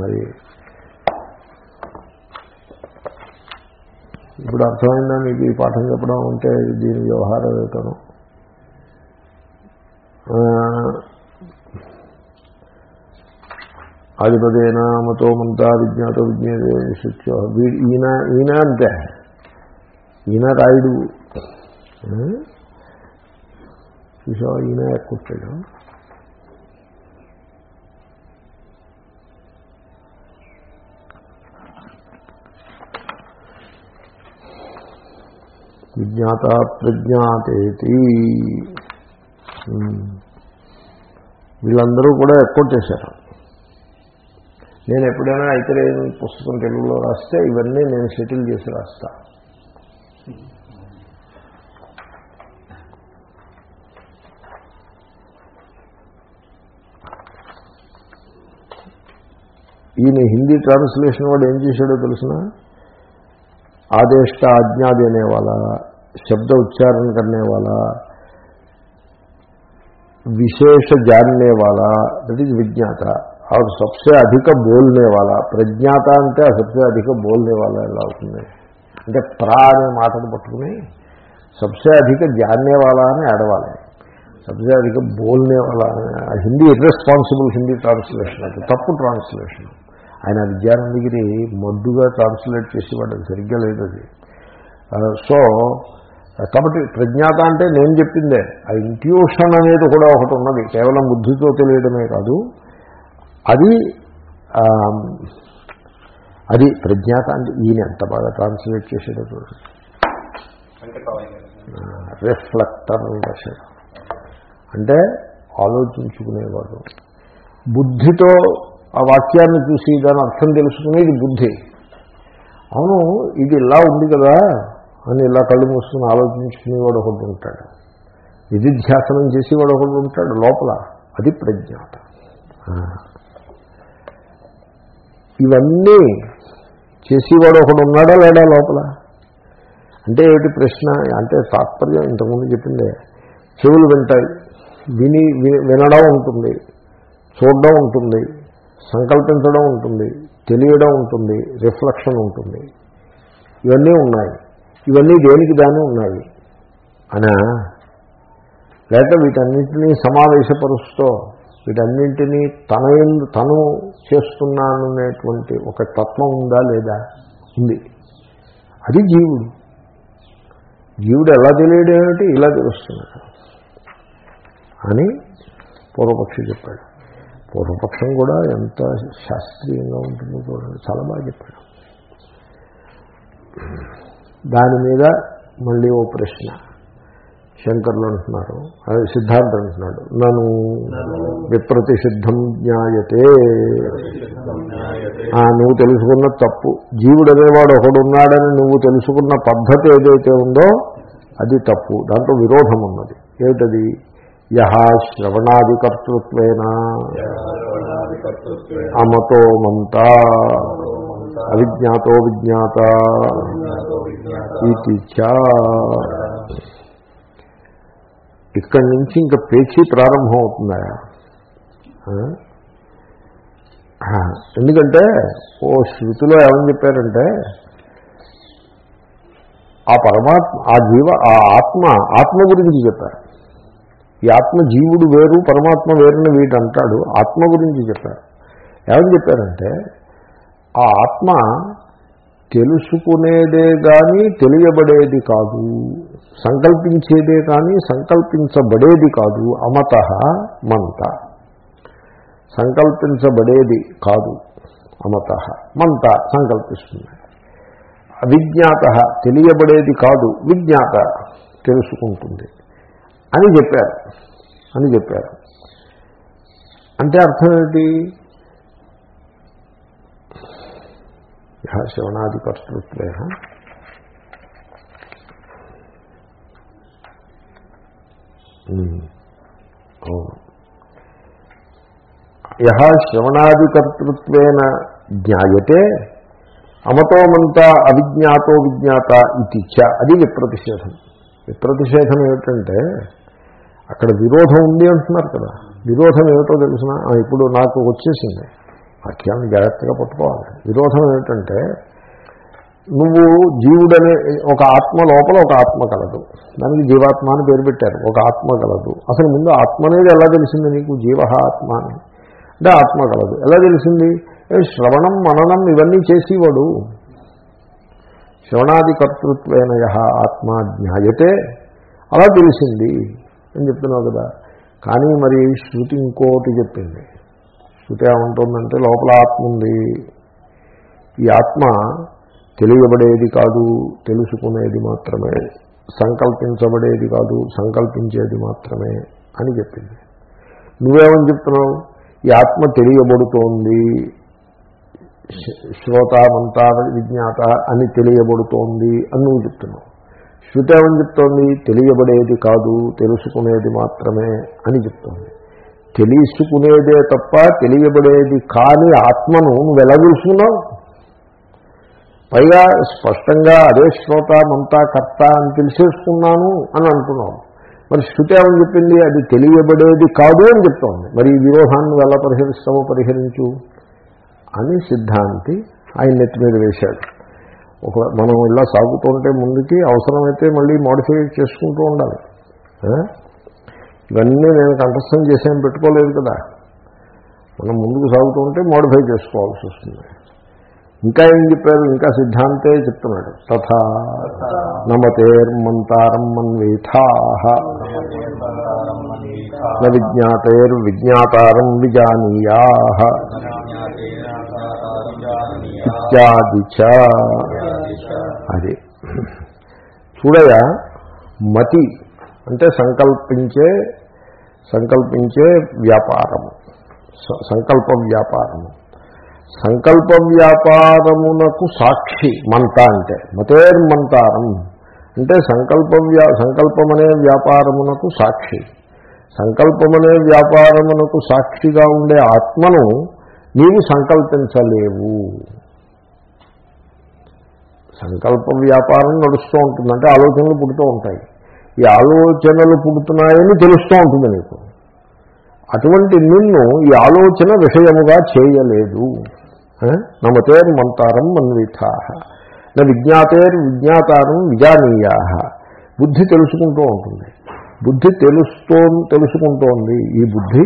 A: మరి ఇప్పుడు అర్థమైందా మీకు ఈ పాఠం చెప్పడం అంటే దీని వ్యవహారం ఏమిటను? ఆ, మతో మంతా విజ్ఞాతో విజ్ఞేదే శుత్యో ఈయన ఈయన అంతే ఈయన రాయుడు. చూసావా ఈయన ఎక్కుతాడు విజ్ఞాత ప్రజ్ఞాతేతి. వీళ్ళందరూ కూడా ఎక్కొట్టేశారు నేను ఎప్పుడైనా అయితే పుస్తకం తెలుగులో రాస్తే ఇవన్నీ నేను సెటిల్ చేసి రాస్తా. ఈయన హిందీ ట్రాన్స్లేషన్ వాడు ఏం చేశాడో తెలిసిన? ఆదేష్ట ఆజ్ఞాది అనేవాళ్ళ शब्द उच्चारण करने वाला विशेष जानने वाला दट इज विज्ञाता और सबसे अधिक बोलने वाला ప్రజ్ఞాత అంటే सबसे अधिक बोलने वाला ఎలా అవుతుంది అంటే ప్రా అనే మాటను పట్టుకుని सबसे अधिक जानने वाला అని ఆడవాలి सबसे अधिक बोलने वाला అని హిందీ ఇర్రెస్పాన్సిబుల్ హిందీ ట్రాన్స్లేషన్ అది తప్పు ట్రాన్స్లేషన్ ఆయన విద్యానందగిరి మొద్దుగా ట్రాన్స్లేట్ చేసేవాడు అది సరిగ్గా లేదు అది సో కాబట్టి ప్రజ్ఞాత అంటే నేను చెప్పిందే. ఆ ఇంట్యూషన్ అనేది కూడా ఒకటి ఉన్నది. కేవలం బుద్ధితో తెలియడమే కాదు. అది అది ప్రజ్ఞాత అంటే ఈయన ఎంత బాగా ట్రాన్స్లేట్ చేసేదో చూడండి. రిఫ్లెక్టర్ రాశాడు. అంటే ఆలోచించుకునేవాడు. బుద్ధితో ఆ వాక్యాన్ని చూసి దాని అర్థం తెలుసుకునేది బుద్ధి. అవును ఇది ఇలా ఉంది కదా. అని ఇలా కళ్ళు మూసుకుని ఆలోచించుకునేవాడు ఒకటి ఉంటాడు. విధిధ్యాసనం చేసేవాడు ఒకడు ఉంటాడు లోపల. అది ప్రజ్ఞాత. ఇవన్నీ చేసేవాడు ఒకడు ఉన్నాడా లేడా లోపల? అంటే ఏమిటి ప్రశ్న? అంటే తాత్పర్యం ఇంతకుముందు చెప్పిందే. చెవులు వింటాయి. విని వి- వినడం ఉంటుంది. చూడడం ఉంటుంది. సంకల్పించడం ఉంటుంది. తెలియడం ఉంటుంది. రిఫ్లెక్షన్ ఉంటుంది. ఇవన్నీ ఉన్నాయి. ఇవన్నీ దేనికి దాని ఉన్నాయి? అనా? లేక వీటన్నింటినీ సమావేశపరుస్తూ వీటన్నింటినీ తన యందు తను చేస్తున్నాననేటువంటి ఒక తత్వం ఉందా లేదా? ఉంది. అది జీవుడు. జీవుడు ఎలా తెలియడం ఏమిటి? ఇలా తెలుస్తున్నాడు. అని పూర్వపక్షి చెప్పాడు. పూర్వపక్షం కూడా ఎంత శాస్త్రీయంగా ఉంటుందో చూడండి. చాలా బాగా చెప్పాడు. దాని మీద మళ్ళీ ఓ ప్రశ్న. శంకర్లు అంటున్నారు అదే సిద్ధాంతం అంటున్నాడు నన్ను విప్రతిషిద్ధం జ్ఞాయతే. ఆ, నువ్వు తెలుసుకున్న తప్పు. జీవుడు అనేవాడు ఒకడు ఉన్నాడని నువ్వు తెలుసుకున్న పద్ధతి ఏదైతే ఉందో అది తప్పు. దాంట్లో విరోధం ఉన్నది. ఏమిటది? యహ శ్రవణాదికర్తృత్వేన అమతో మంత. అవిజ్ఞాతో విజ్ఞాత ఇది ఇక్కడి నుంచి ఇంకా పేచీ ప్రారంభం అవుతుందా ఎందుకంటే ఓ శృతిలో ఏమని చెప్పారంటే ఆ పరమాత్మ ఆ జీవ ఆ ఆత్మ ఆత్మ గురించి చెప్పారు. ఈ ఆత్మ జీవుడు వేరు పరమాత్మ వేరుని వీటి అంటాడు ఆత్మ గురించి చెప్పారు. ఏమని చెప్పారంటే ఆ ఆత్మ తెలుసుకునేదే కానీ తెలియబడేది కాదు. సంకల్పించేదే కానీ సంకల్పించబడేది కాదు. అమత మంత. సంకల్పించబడేది కాదు. అమత మంత సంకల్పిస్తుంది. అవిజ్ఞాత తెలియబడేది కాదు. విజ్ఞాత తెలుసుకుంటుంది. అని చెప్పారు. అని చెప్పారు. అంటే అర్థం శ్రవణాది కర్తృత్వే యహ శ్రవణాదికర్తృత్వేన జ్ఞాయతే అమతోమంత అవిజ్ఞాతో విజ్ఞాత ఇది చ అది విప్రతిషేధం. విప్రతిషేధం ఏమిటంటే అక్కడ విరోధం ఉంది అంటున్నారు కదా. విరోధం ఏమిటో తెలిసిన? ఇప్పుడు నాకు వచ్చేసింది. వాక్యాన్ని జాగ్రత్తగా పట్టుకోవాలి. విరోధం ఏమిటంటే నువ్వు జీవుడనే ఒక ఆత్మ లోపల ఒక ఆత్మ కలదు. దానికి జీవాత్మ అని పేరు పెట్టారు. ఒక ఆత్మ కలదు. అసలు ముందు ఆత్మ అనేది ఎలా తెలిసింది నీకు? జీవ ఆత్మ అని. అంటే ఆత్మ కలదు. ఎలా తెలిసింది? శ్రవణం మననం ఇవన్నీ చేసేవాడు. శ్రవణాది కర్తృత్వేన యహ ఆత్మ జ్ఞాయతే అలా తెలిసింది అని చెప్తున్నావు కదా. కానీ మరి శృతి ఇంకోటి చెప్పింది. శృతి ఏమంటుందంటే లోపల ఆత్మ ఉంది. ఈ ఆత్మ తెలియబడేది కాదు తెలుసుకునేది మాత్రమే. సంకల్పించబడేది కాదు సంకల్పించేది మాత్రమే అని చెప్పింది. నువ్వేమని చెప్తున్నావు? ఈ ఆత్మ తెలియబడుతోంది. శ్రోతామంతా విజ్ఞాత అని తెలియబడుతోంది అని నువ్వు చెప్తున్నావు. శృతి ఏమని చెప్తోంది? తెలియబడేది కాదు తెలుసుకునేది మాత్రమే అని చెప్తోంది. తెలుసుకునేదే తప్ప తెలియబడేది కాని ఆత్మను నువ్వు ఎలా తెలుసుకున్నావు పైగా స్పష్టంగా అదే శ్రోత మంతా కర్త అని తెలిసేసుకున్నాను అని అంటున్నాను మరి శృతి ఏమని చెప్పింది? అది తెలియబడేది కాదు అని చెప్తోంది. మరి ఈ విరోధాన్ని ఎలా పరిహరిస్తావో పరిహరించు అని సిద్ధాంతి ఆయన నెత్తి మీద వేశాడు. ఒక మనం ఇలా సాగుతుంటే ముందుకి అవసరమైతే మళ్ళీ మోడిఫై చేసుకుంటూ ఉండాలి. ఇవన్నీ నేను కంఠస్థం చేసేం పెట్టుకోలేదు కదా. మనం ముందుకు సాగుతూ ఉంటే మోడిఫై చేసుకోవాల్సి వస్తుంది. ఇంకా ఏం చెప్పారు? ఇంకా సిద్ధాంతే చెప్తున్నాడు. తథా నమతేర్మంతారం మన్వీథా న విజ్ఞాతేర్ విజ్ఞాతారం విజానీయా. ఇత్యాది చ. అది. చూడయా? మతి అంటే సంకల్పించే సంకల్పించే వ్యాపారము. సంకల్ప వ్యాపారము. సంకల్ప వ్యాపారమునకు సాక్షి మంత అంటే మతేర్మంతారం. అంటే సంకల్ప వ్యా సంకల్పమనే వ్యాపారమునకు సాక్షి. సంకల్పమనే వ్యాపారమునకు సాక్షిగా ఉండే ఆత్మను నీవు సంకల్పించలేవు. సంకల్ప వ్యాపారం నడుస్తూ ఉంటుంది అంటే ఆలోచనలు పుడుతూ ఉంటాయి. ఈ ఆలోచనలు పుడుతున్నాయని తెలుస్తూ ఉంటుంది నీకు. అటువంటి నిన్ను ఈ ఆలోచన విషయముగా చేయలేదు. నమతేర్ మంతారం మన్విథా నా విజ్ఞాతేర్ విజ్ఞాతారం విజానీయా. బుద్ధి తెలుసుకుంటూ ఉంటుంది. బుద్ధి తెలుస్తూ తెలుసుకుంటోంది. ఈ బుద్ధి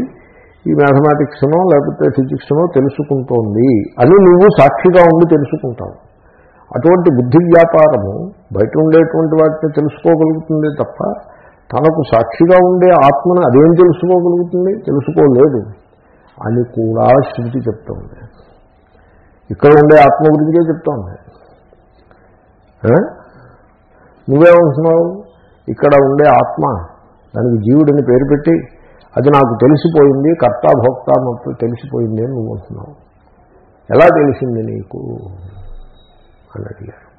A: ఈ మ్యాథమెటిక్స్నో లేకపోతే ఫిజిక్స్నో తెలుసుకుంటోంది అని నువ్వు సాక్షిగా ఉండి తెలుసుకుంటావు. అటువంటి బుద్ధి వ్యాపారము బయట ఉండేటువంటి వాటిని తెలుసుకోగలుగుతుంది తప్ప తనకు సాక్షిగా ఉండే ఆత్మను అదేం తెలుసుకోగలుగుతుంది? తెలుసుకోలేదు. అని కూడా శృతి చెప్తోంది. ఇక్కడ ఉండే ఆత్మ గురించే చెప్తోంది. నువ్వేమంటున్నావు? ఇక్కడ ఉండే ఆత్మ దానికి జీవుడిని పేరు పెట్టి అది నాకు తెలిసిపోయింది కర్తాభోక్త మొత్తం తెలిసిపోయింది అని నువ్వు అంటున్నావు. ఎలా తెలిసింది నీకు? అని అడిగారు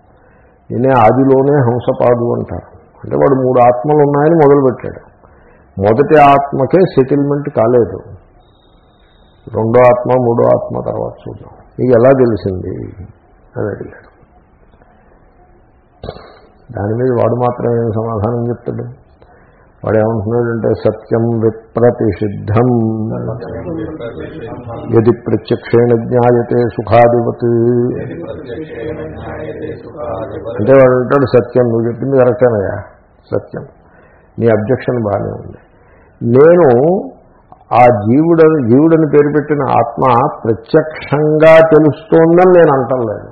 A: నేనే ఆదిలోనే హంసపాదు అంటారు. అంటే వాడు మూడు ఆత్మలు ఉన్నాయని మొదలుపెట్టాడు. మొదటి ఆత్మకే సెటిల్మెంట్ కాలేదు. రెండో ఆత్మ మూడో ఆత్మ తర్వాత చూద్దాం. నీకు ఎలా తెలిసింది? అని అడిగాడు. దాని మీద వాడు మాత్రం ఏం సమాధానం చెప్తాడు. వాడు ఏమంటున్నాడంటే సత్యం విప్రతిషిద్ధం. ఎది ప్రత్యక్షేణ జ్ఞాయతే సుఖాధిపతి అంటే వాడు అంటాడు సత్యం నువ్వు చెప్పింది కరెక్టేనయ్యా సత్యం. నీ అబ్జెక్షన్ బాగానే ఉంది. నేను ఆ జీవుడు జీవుడని పేరు పెట్టిన ఆత్మ ప్రత్యక్షంగా తెలుస్తోందని నేను అంటలేదు.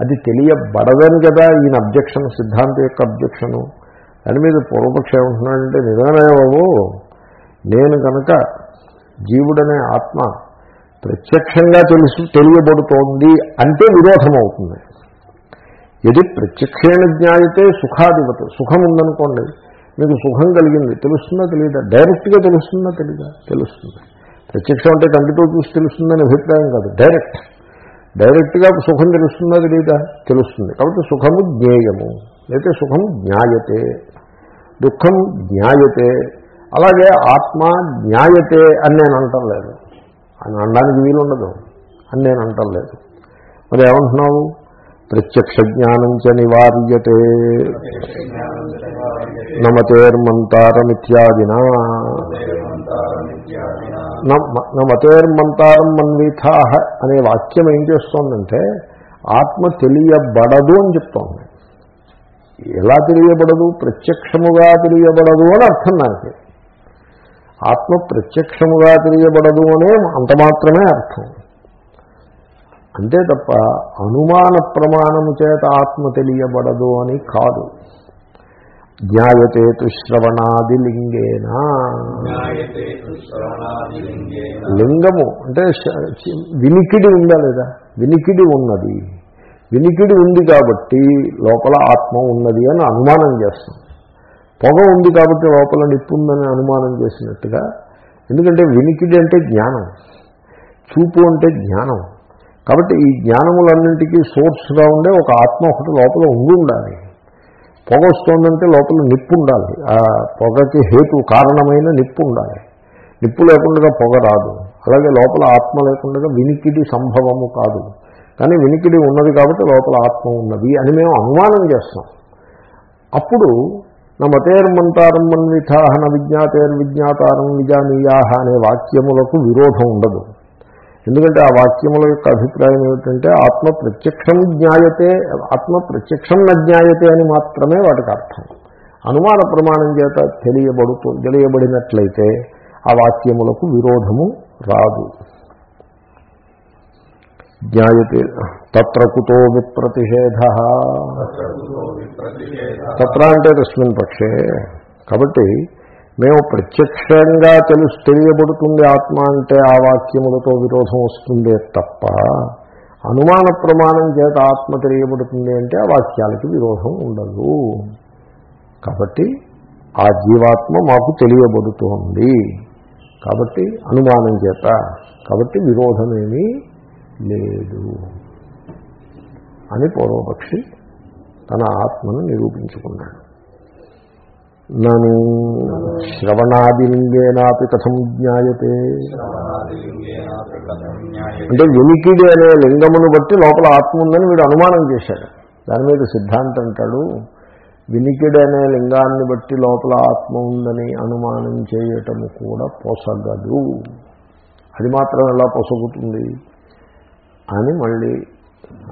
A: అది తెలియబడదని కదా ఈయన అబ్జెక్షన్ సిద్ధాంత యొక్క అబ్జెక్షను. దాని మీద పూర్వపక్ష ఏమంటున్నాడంటే నిజమే బాబు? నేను కనుక జీవుడనే ఆత్మ ప్రత్యక్షంగా తెలుసు తెలియబడుతోంది అంటే విరోధం అవుతుంది ఇది ప్రత్యక్షేణ జ్ఞాయితే సుఖాధిపత సుఖం ఉందనుకోండి మీకు సుఖం కలిగింది తెలుస్తుందా తెలియదా? డైరెక్ట్గా తెలుస్తుందా తెలీదా? తెలుస్తుంది. ప్రత్యక్షం అంటే కంటితో చూసి తెలుస్తుందని అభిప్రాయం కాదు డైరెక్ట్ డైరెక్ట్గా సుఖం తెలుస్తున్నది లేదా తెలుస్తుంది. కాబట్టి సుఖము జ్ఞేయము. అయితే సుఖం జ్ఞాయతే. దుఃఖం జ్ఞాయతే. అలాగే ఆత్మ జ్ఞాయతే అని నేను అంటలేదు అని అనడానికి వీలుండదు. అని నేను అంటలేదు మరి ఏమంటున్నావు? ప్రత్యక్ష జ్ఞానం చ నివార్యతే. నమతేర్మంతారమిత్యాదినా. నమతేర్మంతారం మన్వీథాహ అనే వాక్యం ఏం చేస్తోందంటే ఆత్మ తెలియబడదు అని చెప్తోంది. ఎలా తెలియబడదు? ప్రత్యక్షముగా తెలియబడదు అని అర్థం దానికి ఆత్మ ప్రత్యక్షముగా తెలియబడదు అనే అంత మాత్రమే అర్థం. అంతే తప్ప అనుమాన ప్రమాణము చేత ఆత్మ తెలియబడదు అని కాదు. జ్ఞాయతే
B: శ్రవణాదిలింగేన.
A: లింగము అంటే వినికిడి ఉందా లేదా? వినికిడి ఉన్నది. వినికిడి ఉంది కాబట్టి లోపల ఆత్మ ఉన్నది అని అనుమానం చేస్తాం పొగ ఉంది కాబట్టి లోపల నిప్పు ఉందని అనుమానం చేసినట్టుగా ఎందుకంటే వినికిడి అంటే జ్ఞానం. చూపు అంటే జ్ఞానం. కాబట్టి ఈ జ్ఞానములన్నింటికీ సోర్స్గా ఉండే ఒక ఆత్మ ఒకటి లోపల ఉండి ఉండాలి పొగ వస్తుందంటే లోపల నిప్పు ఉండాలి. ఆ పొగకి హేతు కారణమైన నిప్పు ఉండాలి. నిప్పు లేకుండా పొగ రాదు. అలాగే లోపల ఆత్మ లేకుండా వినికిడి సంభవము కాదు. కానీ వినికిడి ఉన్నది కాబట్టి లోపల ఆత్మ ఉన్నది అని మేము అనుమానం చేస్తాం. అప్పుడు నమతేర్మంతారం మతేర్మంతారం విజ్ఞాతేర్ విజ్ఞాతారం విజానీయాహ అనే వాక్యములకు విరోధం ఉండదు. ఎందుకంటే ఆ వాక్యముల యొక్క అభిప్రాయం ఏమిటంటే ఆత్మ ప్రత్యక్షం జ్ఞాయతే ఆత్మ ప్రత్యక్షం న జ్ఞాయతే అని మాత్రమే వాటికి అర్థం. అనుమాన ప్రమాణం చేత తెలియబడుతూ తెలియబడినట్లయితే ఆ వాక్యములకు విరోధము రాదు. జ్ఞాయతే తత్ర కుతో విప్రతిషేధ. తత్ర అంటే తస్మిన్ పక్షే. కాబట్టి మేము ప్రత్యక్షంగా తెలుసు తెలియబడుతుంది ఆత్మ అంటే ఆ వాక్యములతో విరోధం వస్తుందే తప్ప అనుమాన ప్రమాణం చేత ఆత్మ తెలియబడుతుంది అంటే ఆ వాక్యాలకి విరోధం ఉండదు. కాబట్టి ఆ జీవాత్మ మాకు తెలియబడుతోంది. కాబట్టి అనుమానం చేత కాబట్టి విరోధమేమీ లేదు అని పూర్వపక్షి తన ఆత్మను నిరూపించుకున్నాడు. నను శ్రవణాదిలింగేనాపి కథం జ్ఞాయతే. అంటే వెనికిడి అనే లింగమును బట్టి లోపల ఆత్మ ఉందని వీడు అనుమానం చేశాడు. దాని మీద సిద్ధాంతం అంటాడు వినికిడి అనే లింగాన్ని బట్టి లోపల ఆత్మ ఉందని అనుమానం చేయటము కూడా పొసగదు. అది మాత్రం ఎలా పొసగుతుంది అని మళ్ళీ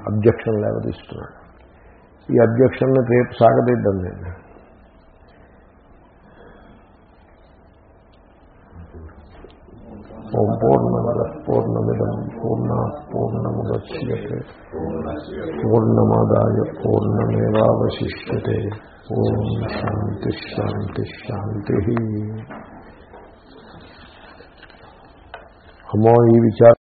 A: అబ్జెక్షన్ లేవదీస్తున్నాడు. ఈ అబ్జెక్షన్ని రేపు సాగదిద్దాం నేను. ఓం పూర్ణమద పూర్ణమిదం పూర్ణ పూర్ణముద్య పూర్ణమాదాయ పూర్ణమేవాశిష్యతే ఓం శాంతి శాంతి శాంతి. అమ్మో ఈ విచారం